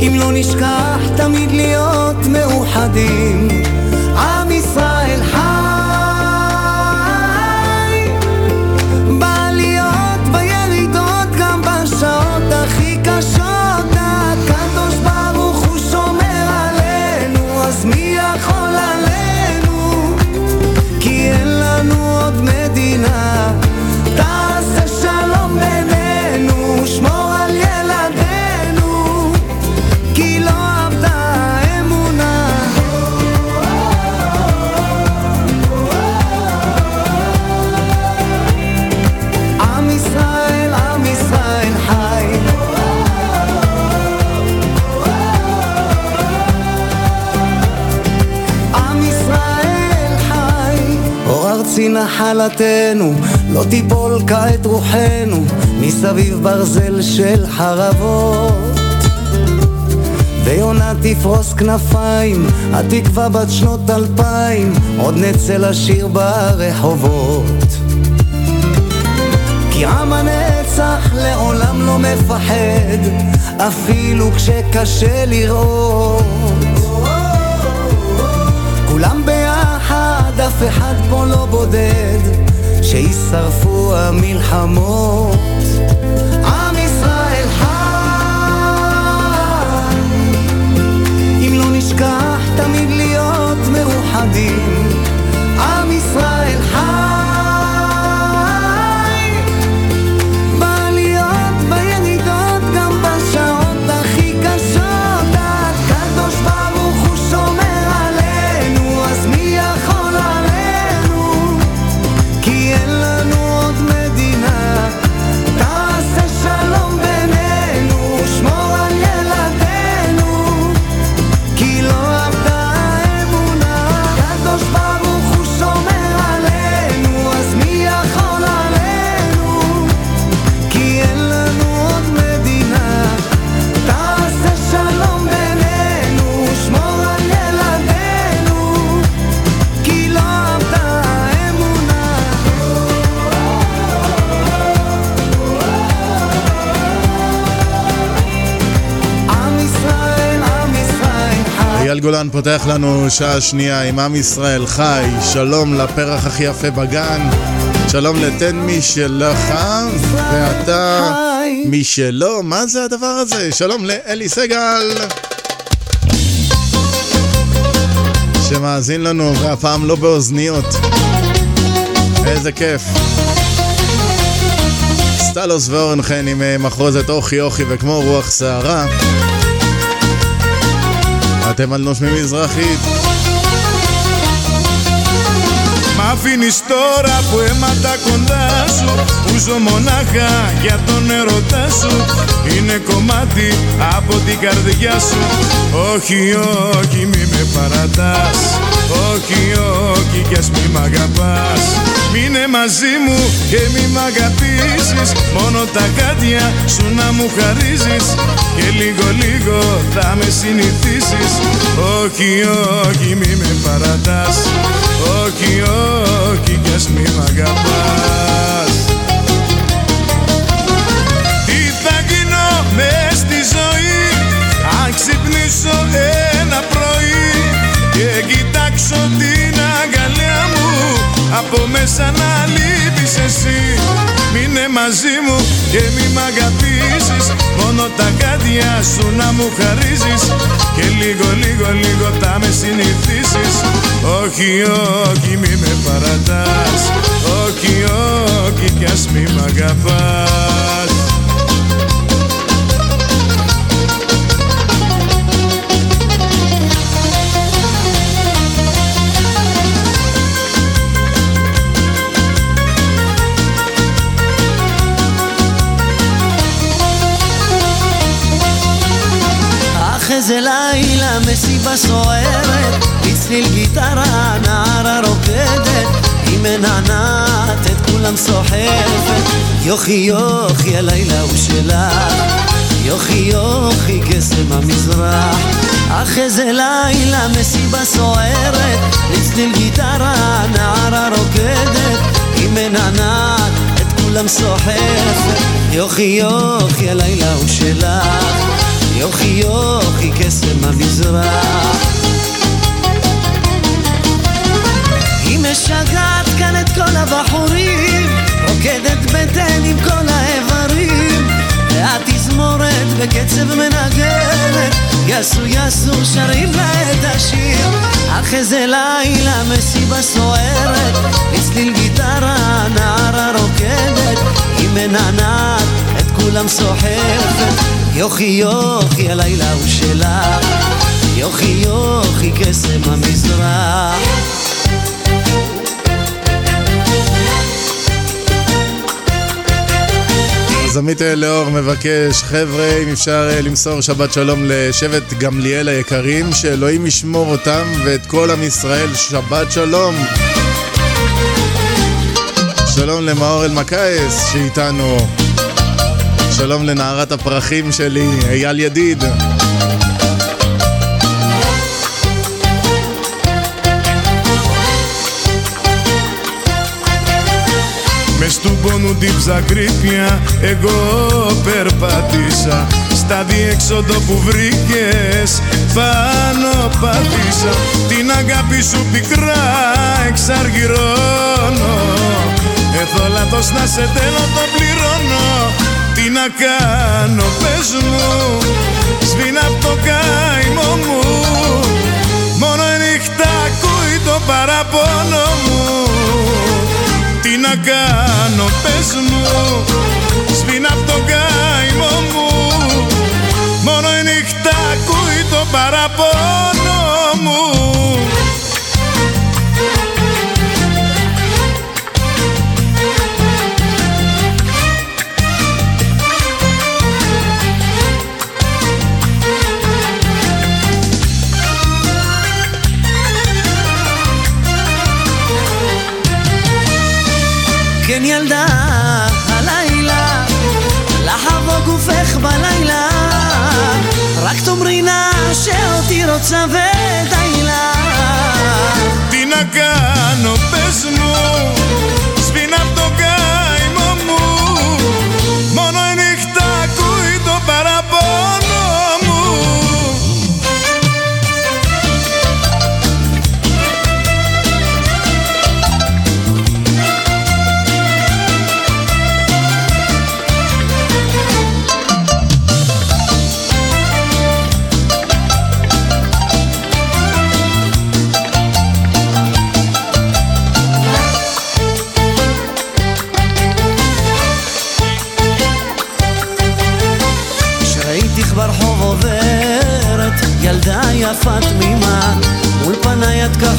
אם לא נשכח תמיד להיות מאוחדים. עם ישראל חי, בעליות, בירידות, גם בשעות הכי קשות, הקדוש ברוך הוא שומר עלינו, אז מי יכול עלינו? כי אין לנו עוד מדינה. נחלתנו, לא תיפול כעת רוחנו, מסביב ברזל של חרבות. ויונה תפרוס כנפיים, התקווה בת שנות אלפיים, עוד נצא לשיר ברחובות. כי עם הנצח לעולם לא מפחד, אפילו כשקשה לראות. אחד פה לא בודד, שישרפו המלחמות. עם ישראל חי, אם לא נשכח תמיד להיות מאוחדים. עם ישראל חי, גולן פותח לנו שעה שנייה עם עם ישראל חי, שלום לפרח הכי יפה בגן, שלום לתן מי שלך, ואתה מי שלא, מה זה הדבר הזה? שלום לאלי סגל, שמאזין לנו, והפעם לא באוזניות. איזה כיף. סטלוס ואורן חן עם אה, מחרוזת אוכי אוכי וכמו רוח סערה. אתם על נושמים מזרחית. Μ' αφήνεις τώρα που έμαθα κοντά σου Που ζω μονάχα για τον ερωτά σου Είναι κομμάτι από την καρδιά σου Όχι, όχι μη με παρατάς Όχι, όχι κι ας μη μ' αγαπάς. Μείνε μαζί μου και μη μ' αγαπήσεις. Μόνο τα γάτια σου να μου χαρίζεις. Και λίγο λίγο θα με συνηθίσεις. Όχι, όχι μη με παρατάς. Όχι, όχι κι ας μη μ' αγαπάς. Τι θα γίνω μες στη ζωή Αν ξυπνήσω ένα πρωί; Και κοιτάξω την αγκαλιά μου. Από μέσα να λείπεις εσύ. Μείνε μαζί μου και μη μ' αγαπήσεις. Μόνο τα γάντια σου να μου χαρίζεις. Και λίγο λίγο λίγο θα με συνηθίσεις. Όχι όχι μη με παρατάς. Όχι όχι κι ας μη μ' αγαπάς איזה לילה מסיבה סוערת. בצליל גיטרה נערה רוקדת היא מנענעת את כולם סוחפת. יוכי יוכי הלילה הוא שלך יוכי יוכי קסם המזרח. אך איזה לילה מסיבה סוערת. בצליל גיטרה נערה רוקדת היא מנענעת את כולם סוחפת. יוכי יוכי הלילה הוא שלך יוכי יוכי קסם המזרח. היא משגעת כאן את כל הבחורים רוקדת בטן עם כל האיברים והתזמורת בקצב מנגנת יסו יסו שרים לה את השיר. אך איזה לילה מסיבה סוערת בצליל גיטרה נערה רוקדת היא מנענעת את כולם סוחפת יוכי יוכי הלילה הוא שלך יוכי יוכי קסם המזרח אז עמית לאור מבקש, חבר'ה, אם אפשר אה, למסור שבת שלום לשבט גמליאל היקרים, שאלוהים ישמור אותם ואת כל עם ישראל, שבת שלום. שלום למאור אלמקייס שאיתנו. שלום לנערת הפרחים שלי, אייל ידיד. Μες του πόνου την ψακρύπια εγώ περπατήσα Στα διέξοδο που βρήκες πάνω πάτησα Την αγάπη σου πικρά εξαργυρώνω Εθόλατος να σε τέλω το πληρώνω Τι να κάνω πες μου. Σβήνα απ' το καημό μου. Μόνο η νύχτα ακούει το παραπονό μου. Τι να κάνω πες μου. Σβήνα απ' το καημό μου. Μόνο η νύχτα ακούει το παραπονό μου κόψα δεν τα Τι να κάνω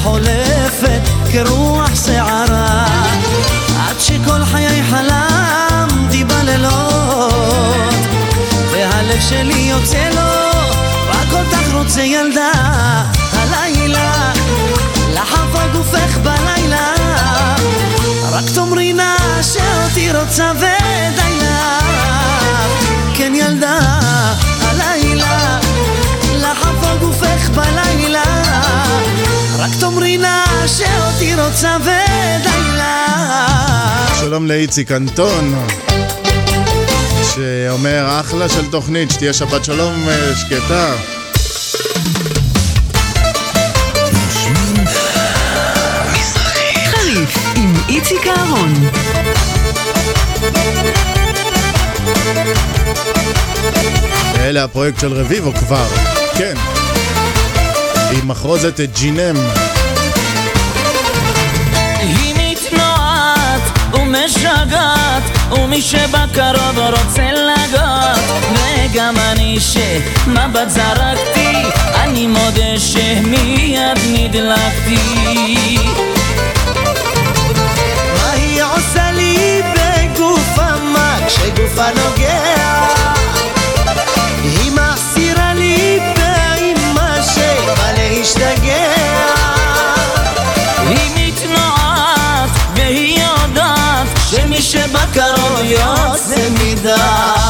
כחולפת כרוח שערה עד שכל חיי חלמתי בלילות והלב שלי יוצא לו רק אותך רוצה ילדה הלילה לחבוק גופך בלילה רק תאמרי נא שאותי רוצה ודי לך כן ילדה הלילה לחבוק גופך בלילה רק תאמרי נא שאותי רוצה ודי לך שלום לאיציק אנטון, שאומר אחלה של תוכנית, שתהיה שבת שלום אה, שקטה. חריף עם איציק אהרון. אלה הפרויקט של רביבו כבר, מחרוזת ג'ינם. היא מתנועת ומשגעת ומי שבקרוב רוצה לגעת וגם אני שמבט זרקתי אני מודה שמיד נדלקתי מה היא עושה לי בגופה מה כשגופה נוגע Makar ono, o yaz seni daha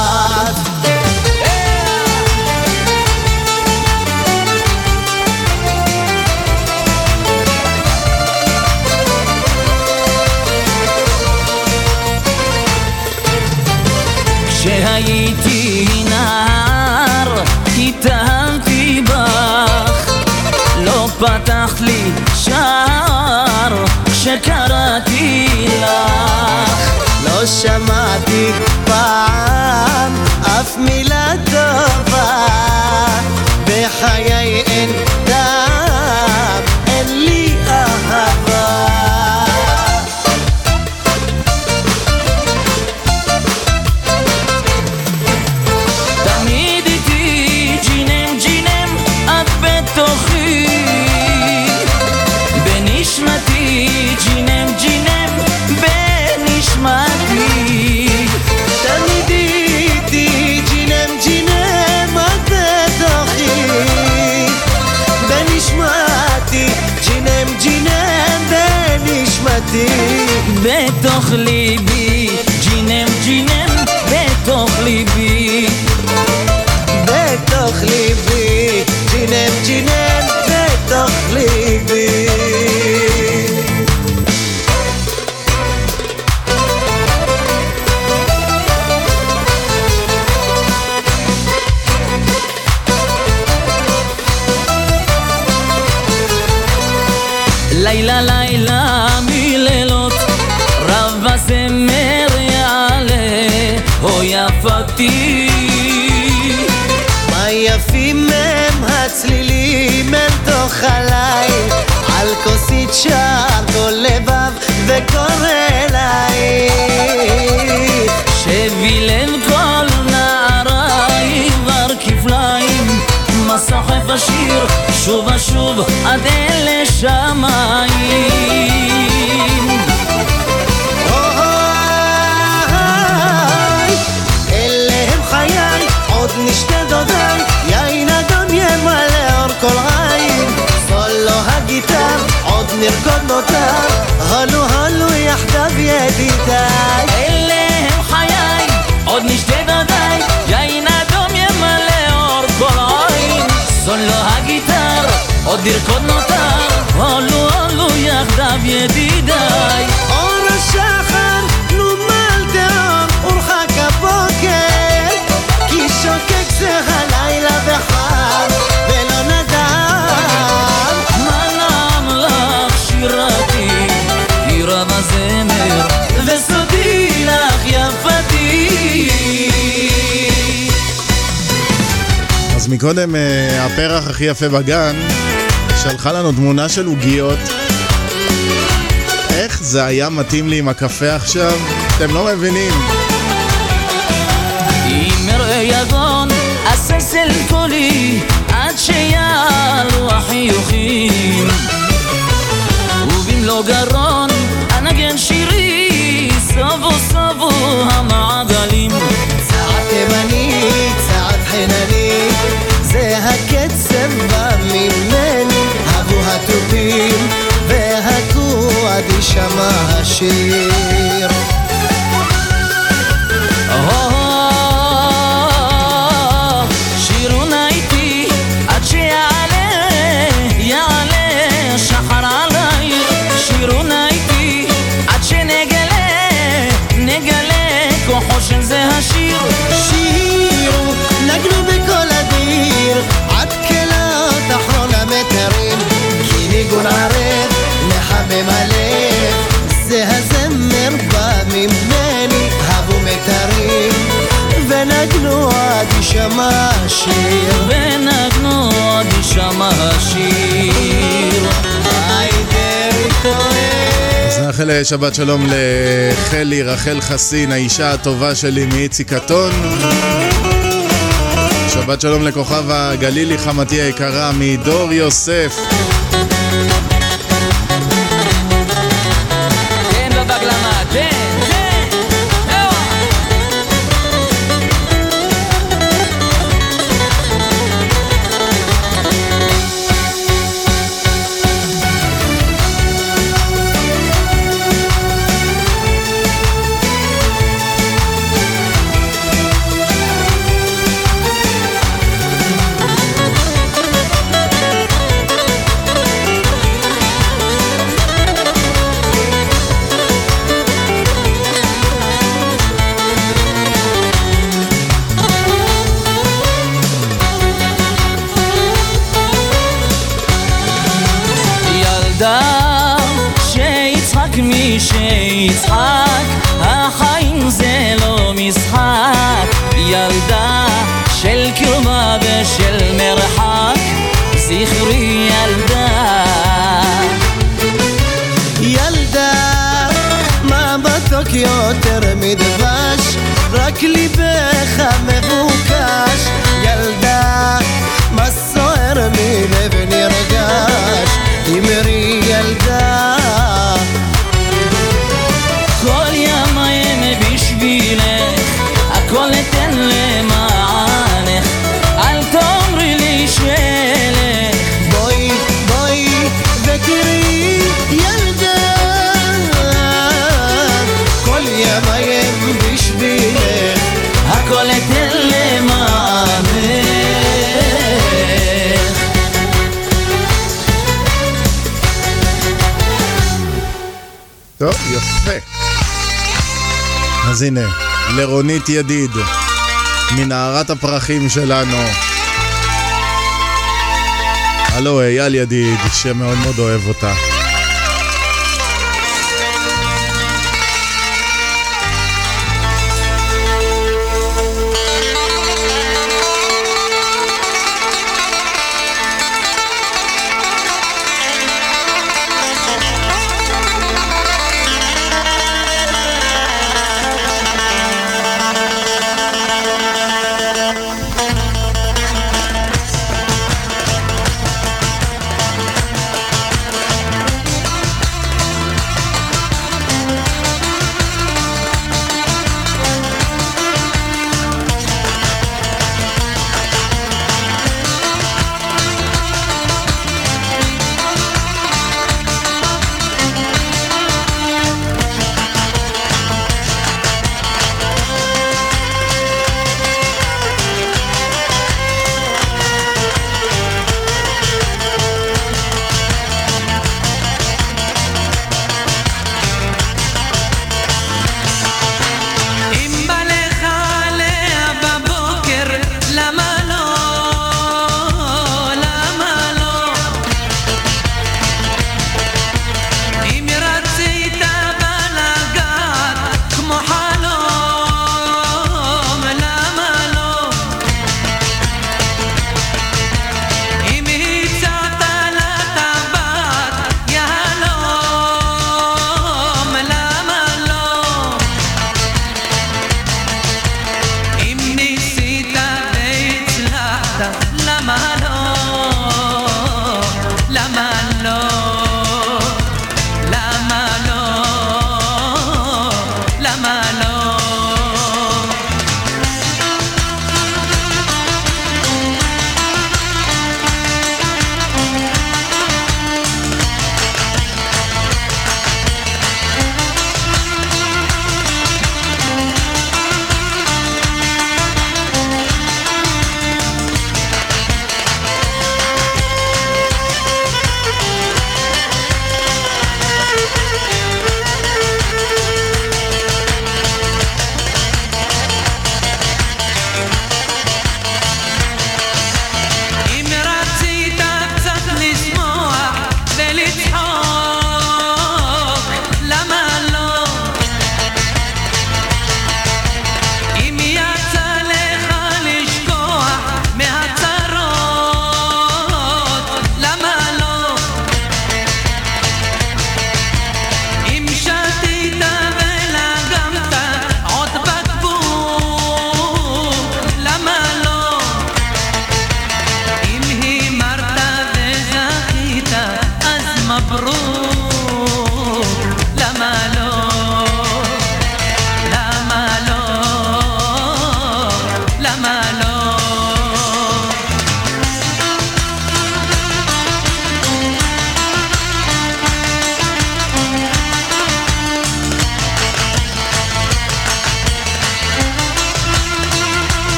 שמעתי פעם אף מילה טובה. בחיי אין בנשמתי תוך הליל על כוסית שר כל לבב וקורא אלייך. שבי לב כל נערייך בר כפליים מסחף השיר שוב ושוב עד אל שמיים נרקוד נותר, הלו הלו יחדיו ידידיי. אלה הם חיי, עוד נשתה דודיי, יין אדום ימלא אור כל עין. זו לא הגיטר, עוד נרקוד נותר, הולו הולו יחדיו ידידיי. מקודם אה, הפרח הכי יפה בגן שלחה לנו תמונה של עוגיות. איך זה היה מתאים לי עם הקפה עכשיו? אתם לא מבינים. עם רעיון עשסל קולי עד שיעלו החיוכים ובמלוא גרון אנגן שירי סבו סבו המעגלים שמע השיר השיר. ונגנו עוד נשמע השיר. נאחל שבת שלום לחלי רחל חסין, האישה הטובה שלי מאיציק אתון שבת שלום לכוכב הגלילי, חמתי היקרה, מדור יוסף. אז הנה, לרונית ידיד, מנערת הפרחים שלנו. הלו, אייל ידיד, שמאוד מאוד אוהב אותה.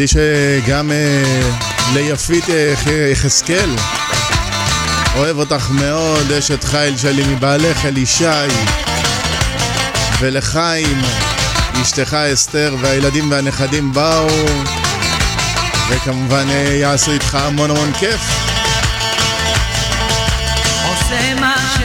תדעי שגם אה, ליפית אה, יח- יחזקאל, אוהב אותך מאוד, אשת חיל שלי מבעלך אלישי, ולחיים, אשתך אסתר והילדים והנכדים באו, וכמובן אה, יעשו איתך המון המון כיף. עושה מה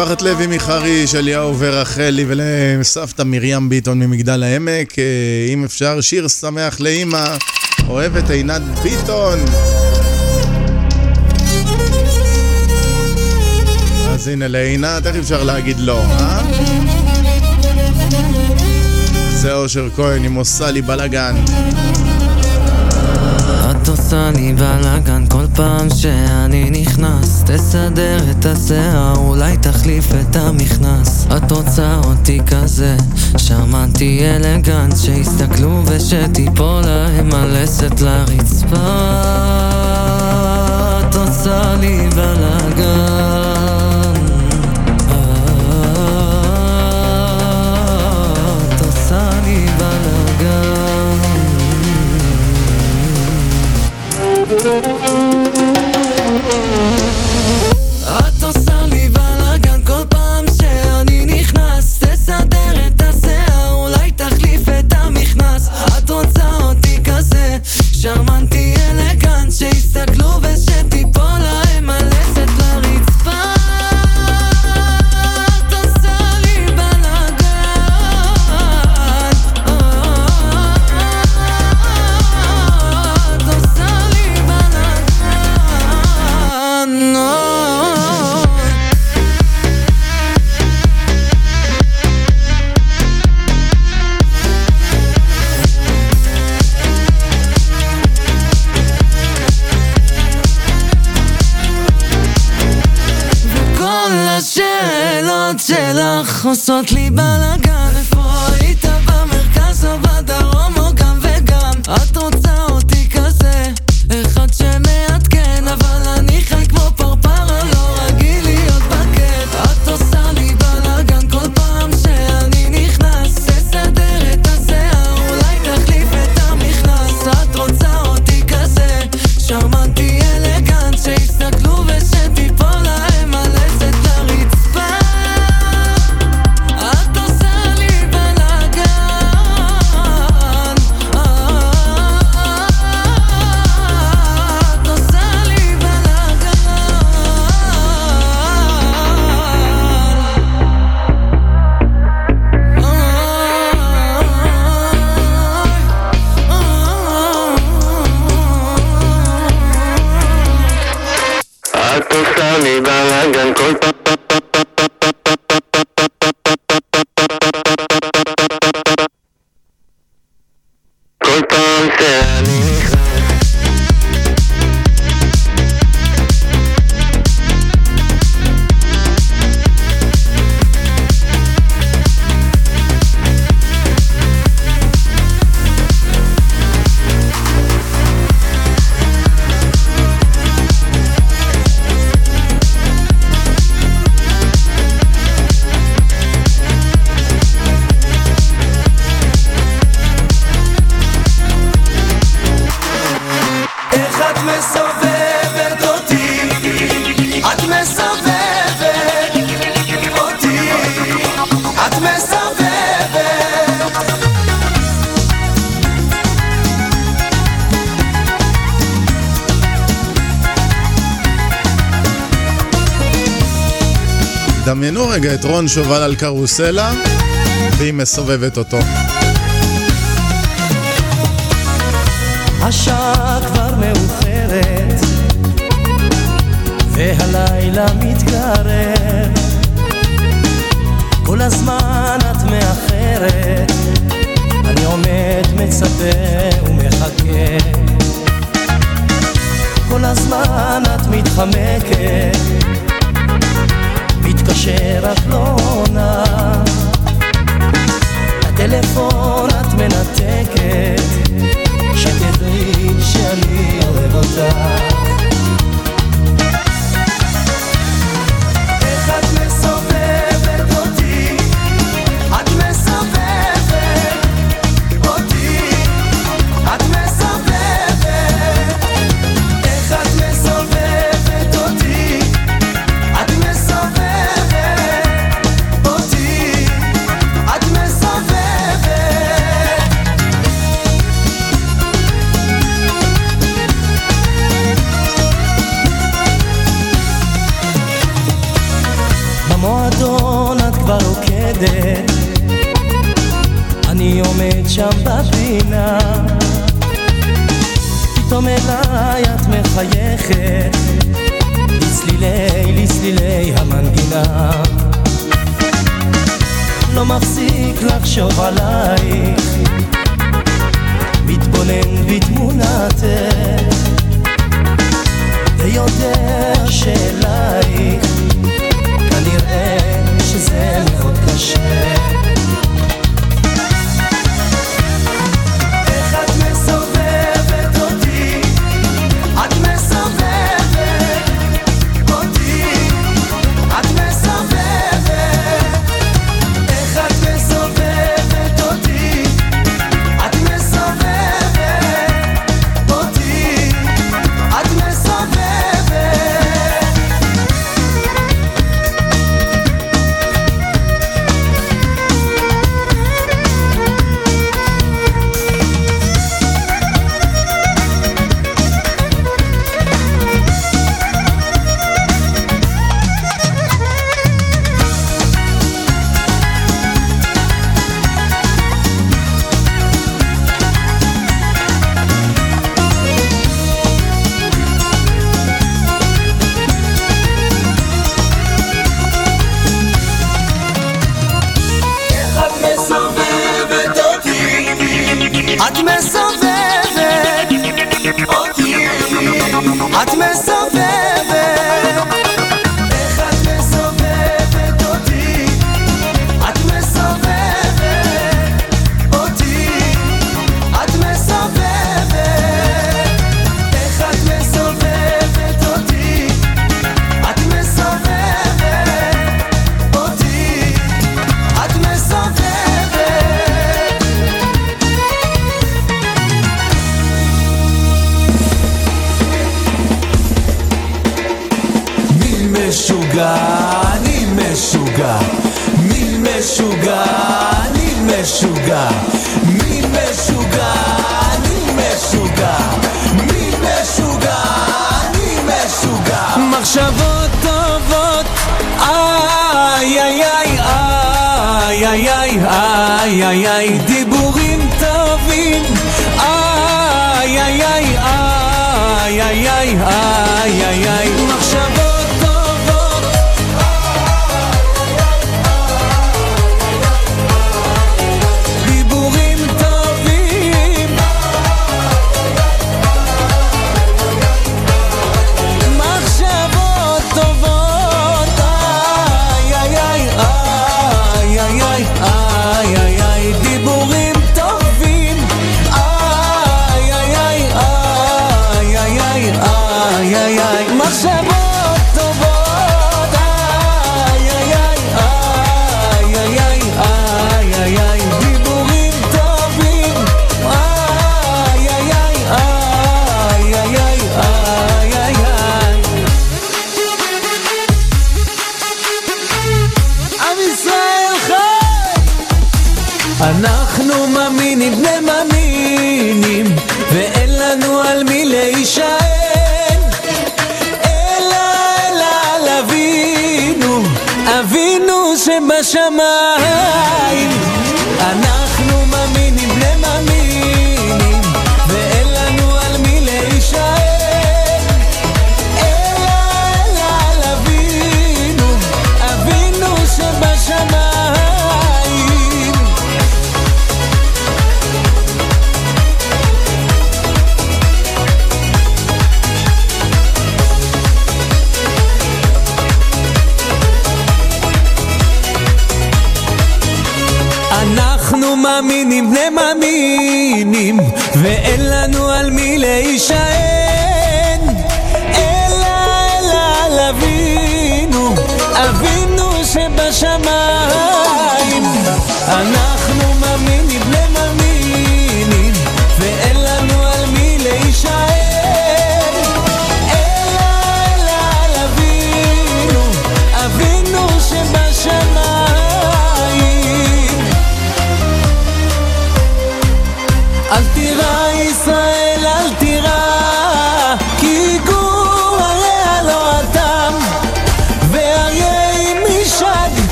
למשפחת לוי מחריש, אליהו ורחלי ולסבתא מרים ביטון ממגדל העמק. אה, אם אפשר, שיר שמח לאימא, אוהבת עינת ביטון. אז הנה לעינת, איך אפשר להגיד לא, אה? זה אושר כהן עם עושה לי בלאגן. את עושה לי בלאגן כל פעם שאני נכנס. תסדר את השיער, אולי תחליף את המכנס. את רוצה אותי כזה, שמעתי אלגנט שיסתכלו ושתיפול להם הלסת לרצפה. את עושה לי בלאגן את שלך עושות לי בלאגן רון שובל על קרוסלה, והיא מסובבת אותו. השעה כבר מאוחרת והלילה מתקרב כל הזמן את מאחרת אני עומד מצפה ומחכה כל הזמן את מתחמקת כאשר את לא עונה. הטלפון את מנתקת שתדעי שאני אוהב אותך לחשוב עלייך. מתבונן בי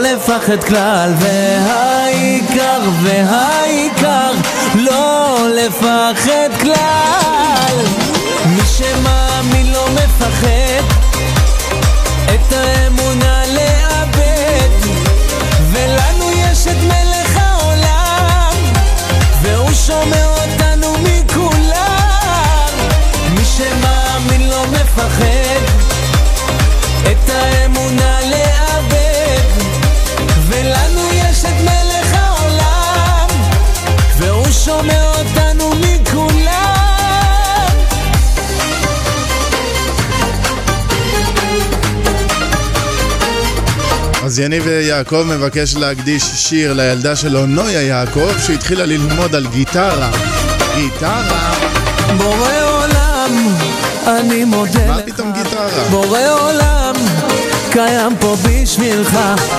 לפחד כלל והעיקר והעיקר לא לפחד כלל. מי שמאמין לא מפחד את האמונה אז יניב יעקב מבקש להקדיש שיר לילדה שלו, נויה יעקב, שהתחילה ללמוד על גיטרה. גיטרה. בורא עולם, אני מודה לך. מה פתאום גיטרה? בורא עולם, קיים פה בשבילך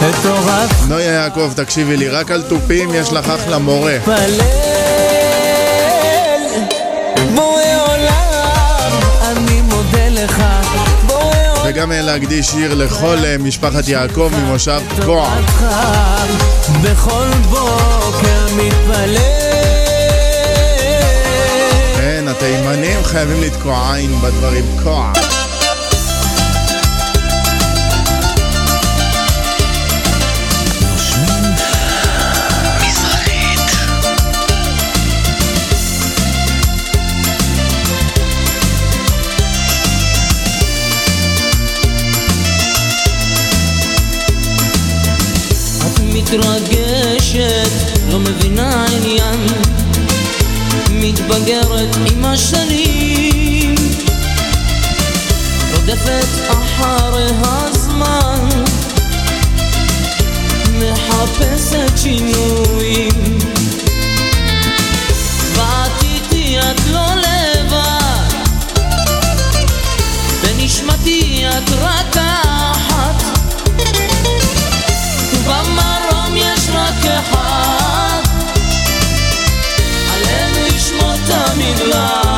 את תורת נויה יעקב, תקשיבי לי, רק על תופים יש לך אחלה מורה. פלל. וגם אה, להקדיש שיר לכל אה, משפחת יעקב ממושב תקוע. חם, בכל בוקר מתפלל. כן, התימנים חייבים לתקוע עין בדברים. קוע. מתרגשת, לא מבינה עניין. מתבגרת עם השנים. רודפת אחרי הזמן. מחפשת שינויים. ואת את לא לבד. בנשמתי את רק אחד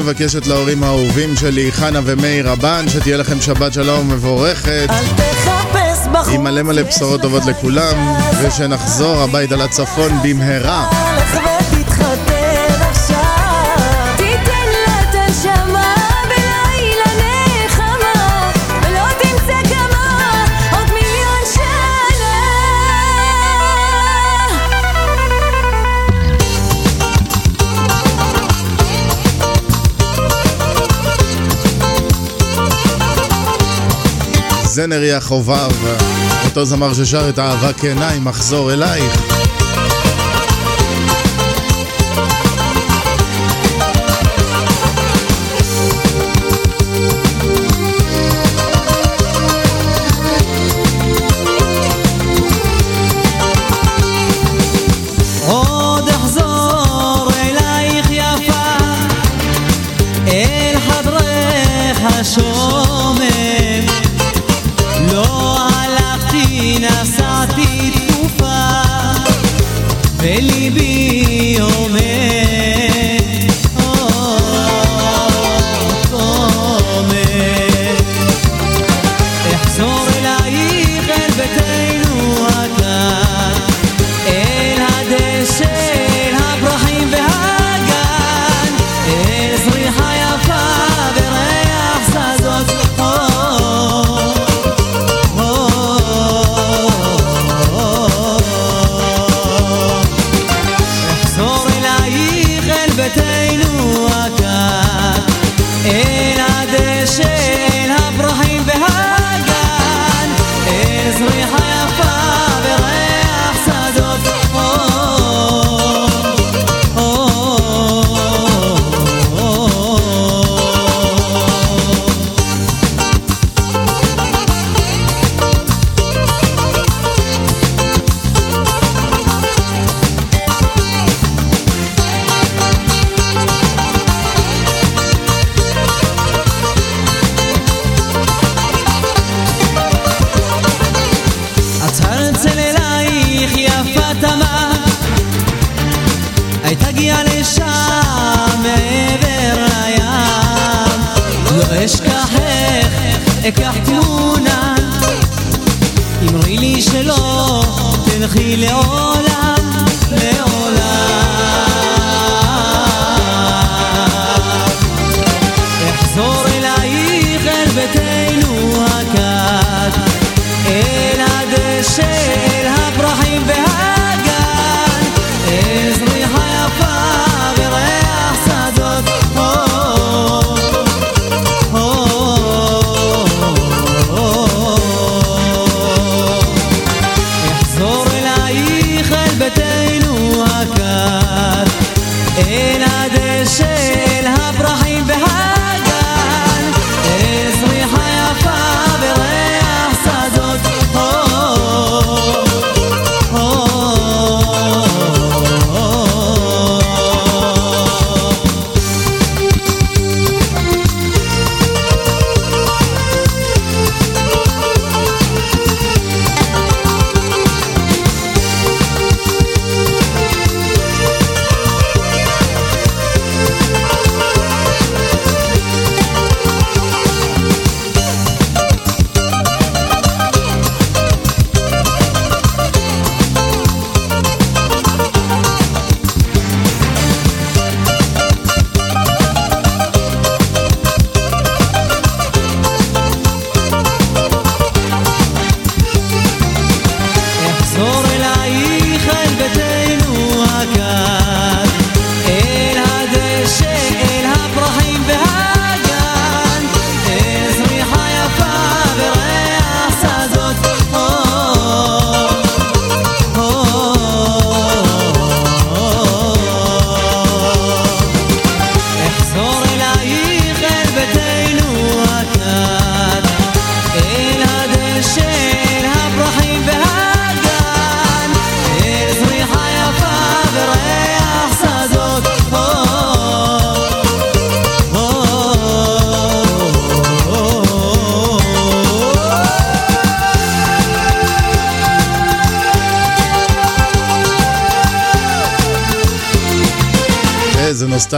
מבקשת להורים האהובים שלי, חנה ומאיר רבן, שתהיה לכם שבת שלום ומבורכת. עם מלא מלא בשורות טובות לכולם, ושנחזור הביתה לצפון במהרה. מרי חובב, אותו זמר ששר את אהבה כנה עם מחזור אלייך.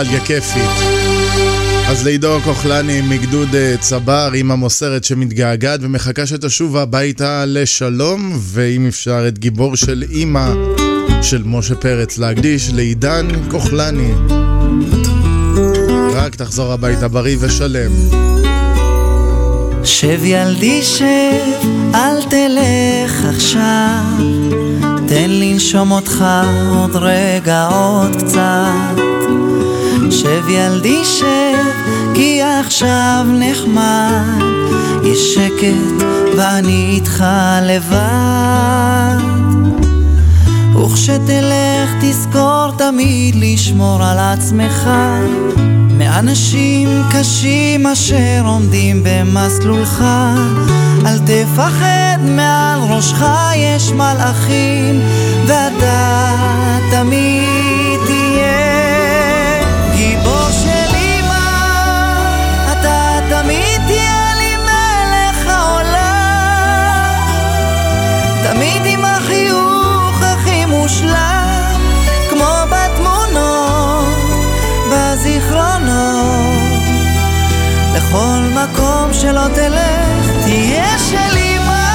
נוסטלגיה כיפית. אז לעידו כוחלני מגדוד אה, צבר, אימא מוסרת שמתגעגעת ומחכה שתשוב הביתה לשלום, ואם אפשר את גיבור של אימא של משה פרץ להקדיש לעידן כוחלני. רק תחזור הביתה בריא ושלם. שב ילדי שב, אל תלך עכשיו, תן לנשום אותך עוד רגע עוד קצת. שב ילדי שב, כי עכשיו נחמד, יש שקט ואני איתך לבד. וכשתלך תזכור תמיד לשמור על עצמך, מאנשים קשים אשר עומדים במסלולך, אל תפחד מעל ראשך יש מלאכים, ואתה תמיד... לכל מקום שלא תלך תהיה של אמא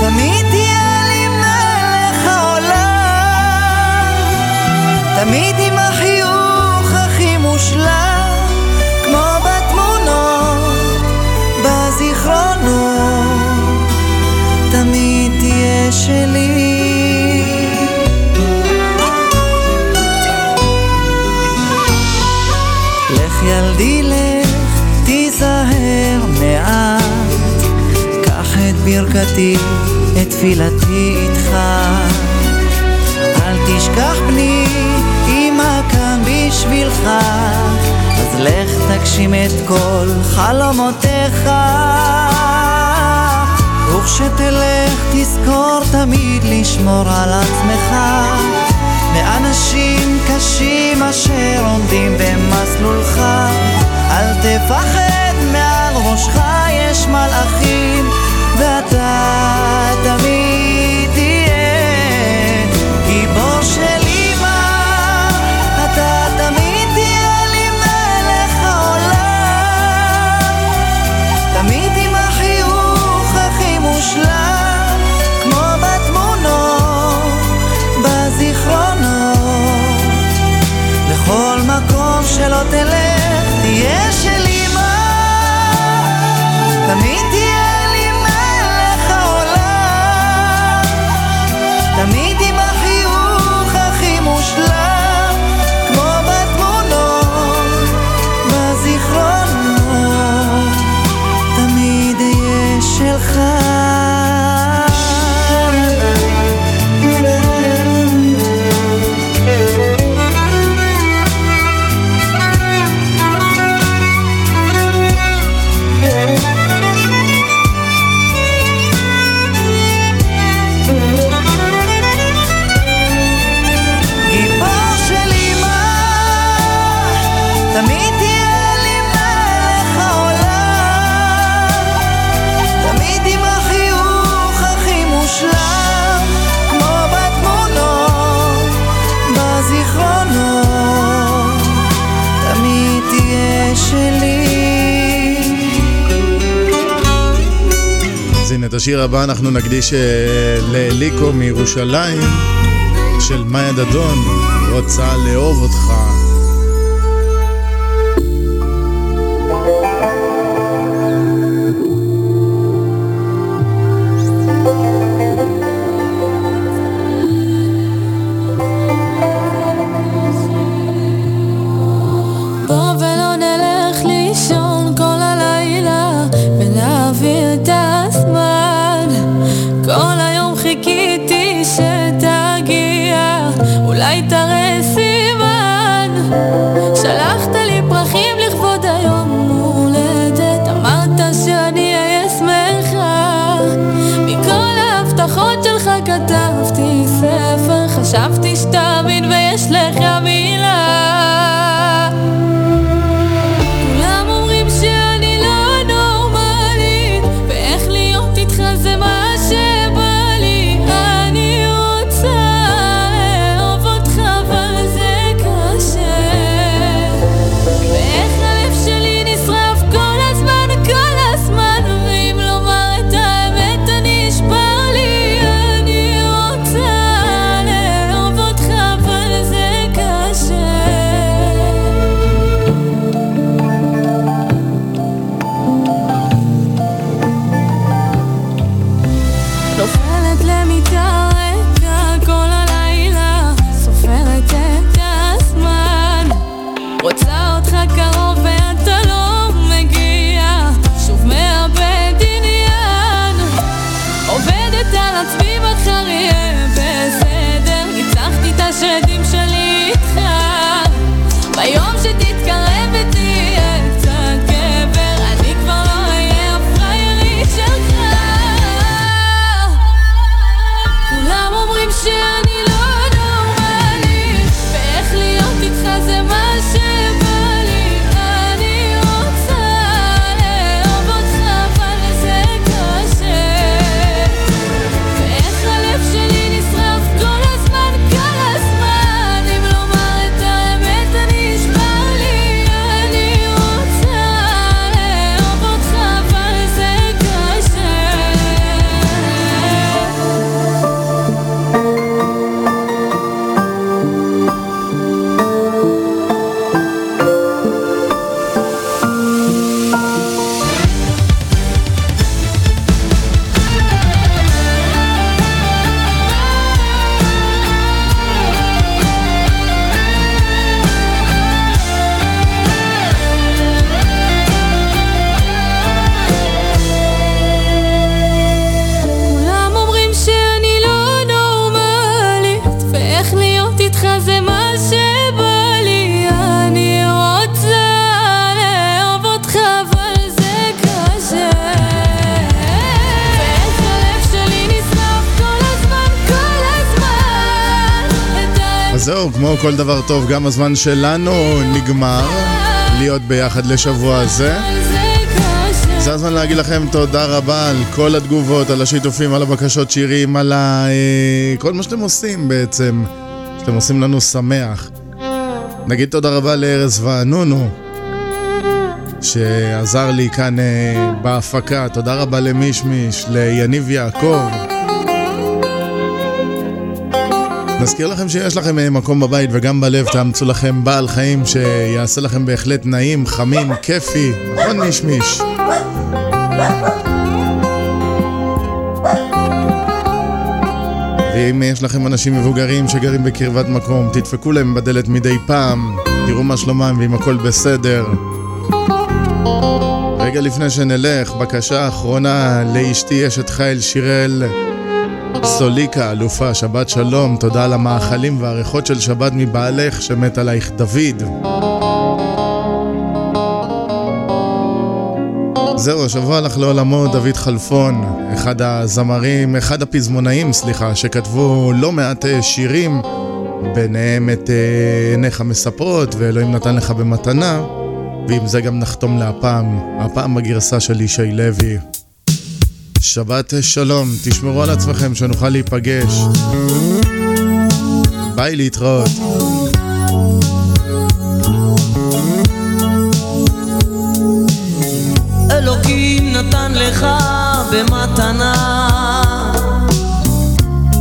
תמיד תהיה לי מלך העולם. תמיד עם החיוך הכי מושלם כמו בתמונות, בזיכרונות. תמיד תהיה שלי ברכתי, את תפילתי איתך. אל תשכח בני, אמא כאן בשבילך. אז לך תגשים את כל חלומותיך. וכשתלך תזכור תמיד לשמור על עצמך. מאנשים קשים אשר עומדים במסלולך. אל תפחד מעל ראשך יש מלאכים ואתה תמיד של אתה תמיד תמיד כמו בתמונות, לכל מקום שלא תלך תהיה של אמא. תמיד תהיה את השיר הבא אנחנו נקדיש אה, לאליקו מירושלים, של מאיה דדון, רוצה לאהוב אותך. כל דבר טוב, גם הזמן שלנו נגמר להיות ביחד לשבוע הזה. זה הזמן להגיד לכם תודה רבה על כל התגובות, על השיתופים, על הבקשות שירים, על ה... אה, כל מה שאתם עושים בעצם, שאתם עושים לנו שמח. נגיד תודה רבה לארז וענונו, שעזר לי כאן אה, בהפקה. תודה רבה למישמיש, ליניב יעקב. נזכיר לכם שיש לכם אה, מקום בבית וגם בלב, תאמצו לכם בעל חיים שיעשה לכם בהחלט נעים, חמים, כיפי, נכון מישמיש? ואם יש לכם אנשים מבוגרים שגרים בקרבת מקום, תדפקו להם בדלת מדי פעם, תראו מה שלומם ואם הכל בסדר. רגע לפני שנלך, בקשה אחרונה לאשתי אשת חיל שיראל סוליקה, אלופה, שבת שלום, תודה על המאכלים והריחות של שבת מבעלך שמת עלייך דוד. זהו, השבוע הלך לעולמו דוד חלפון, אחד הזמרים, אחד הפזמונאים, סליחה, שכתבו לא מעט אה, שירים, ביניהם את אה, עיניך מספרות ואלוהים נתן לך במתנה, ועם זה גם נחתום להפעם, הפעם בגרסה של ישי לוי. שבת שלום, תשמרו על עצמכם שנוכל להיפגש. ביי להתראות. אלוקים נתן לך במתנה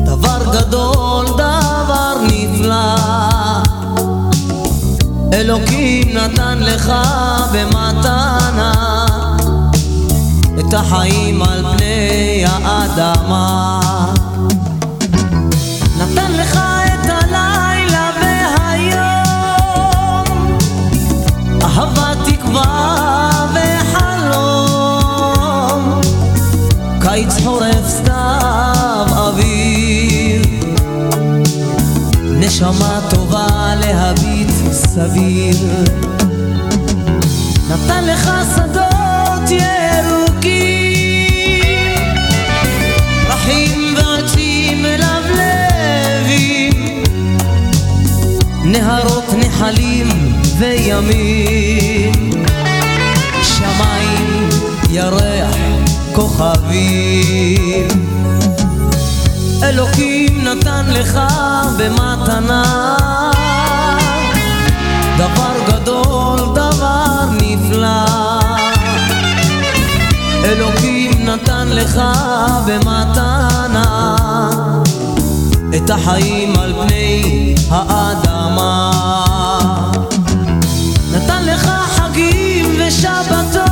דבר גדול, דבר נפלא אלוקים נתן לך במתנה את החיים על פני האדמה. נתן לך את הלילה והיום. אהבה, תקווה וחלום. קיץ, חורף, סתיו, אוויר. נשמה טובה להביט סביר. נתן לך שדות נהרות נחלים וימים. שמיים ירח כוכבים. אלוקים נתן לך במתנה. דבר גדול, דבר נפלא. אלוקים נתן לך במתנה את החיים על פני האדמה. נתן לך חגים ושבתות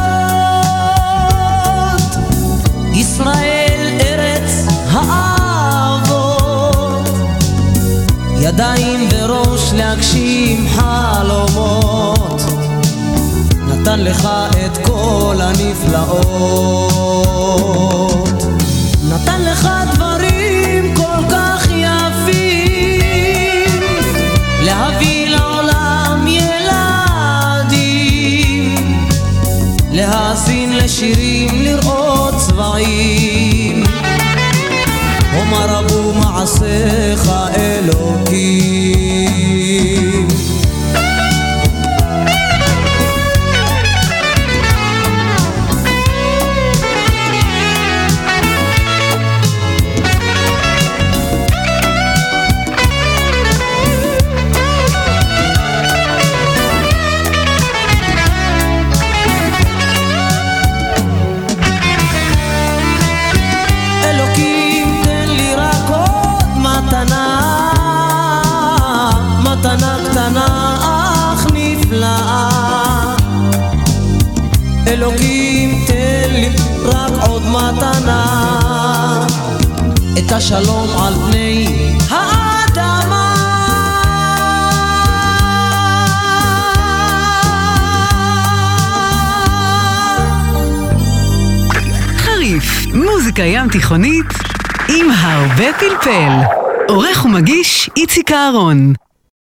ישראל ארץ האבות. ידיים וראש להגשים חלומות. נתן לך את כל הנפלאות. נתן לך לשירים לראות צבעים. ומה רבו מעשיך אלוקים השלום על פני האדמה חריף, מוזיקה ים תיכונית עם הרבה פלפל. עורך ומגיש איציק אהרון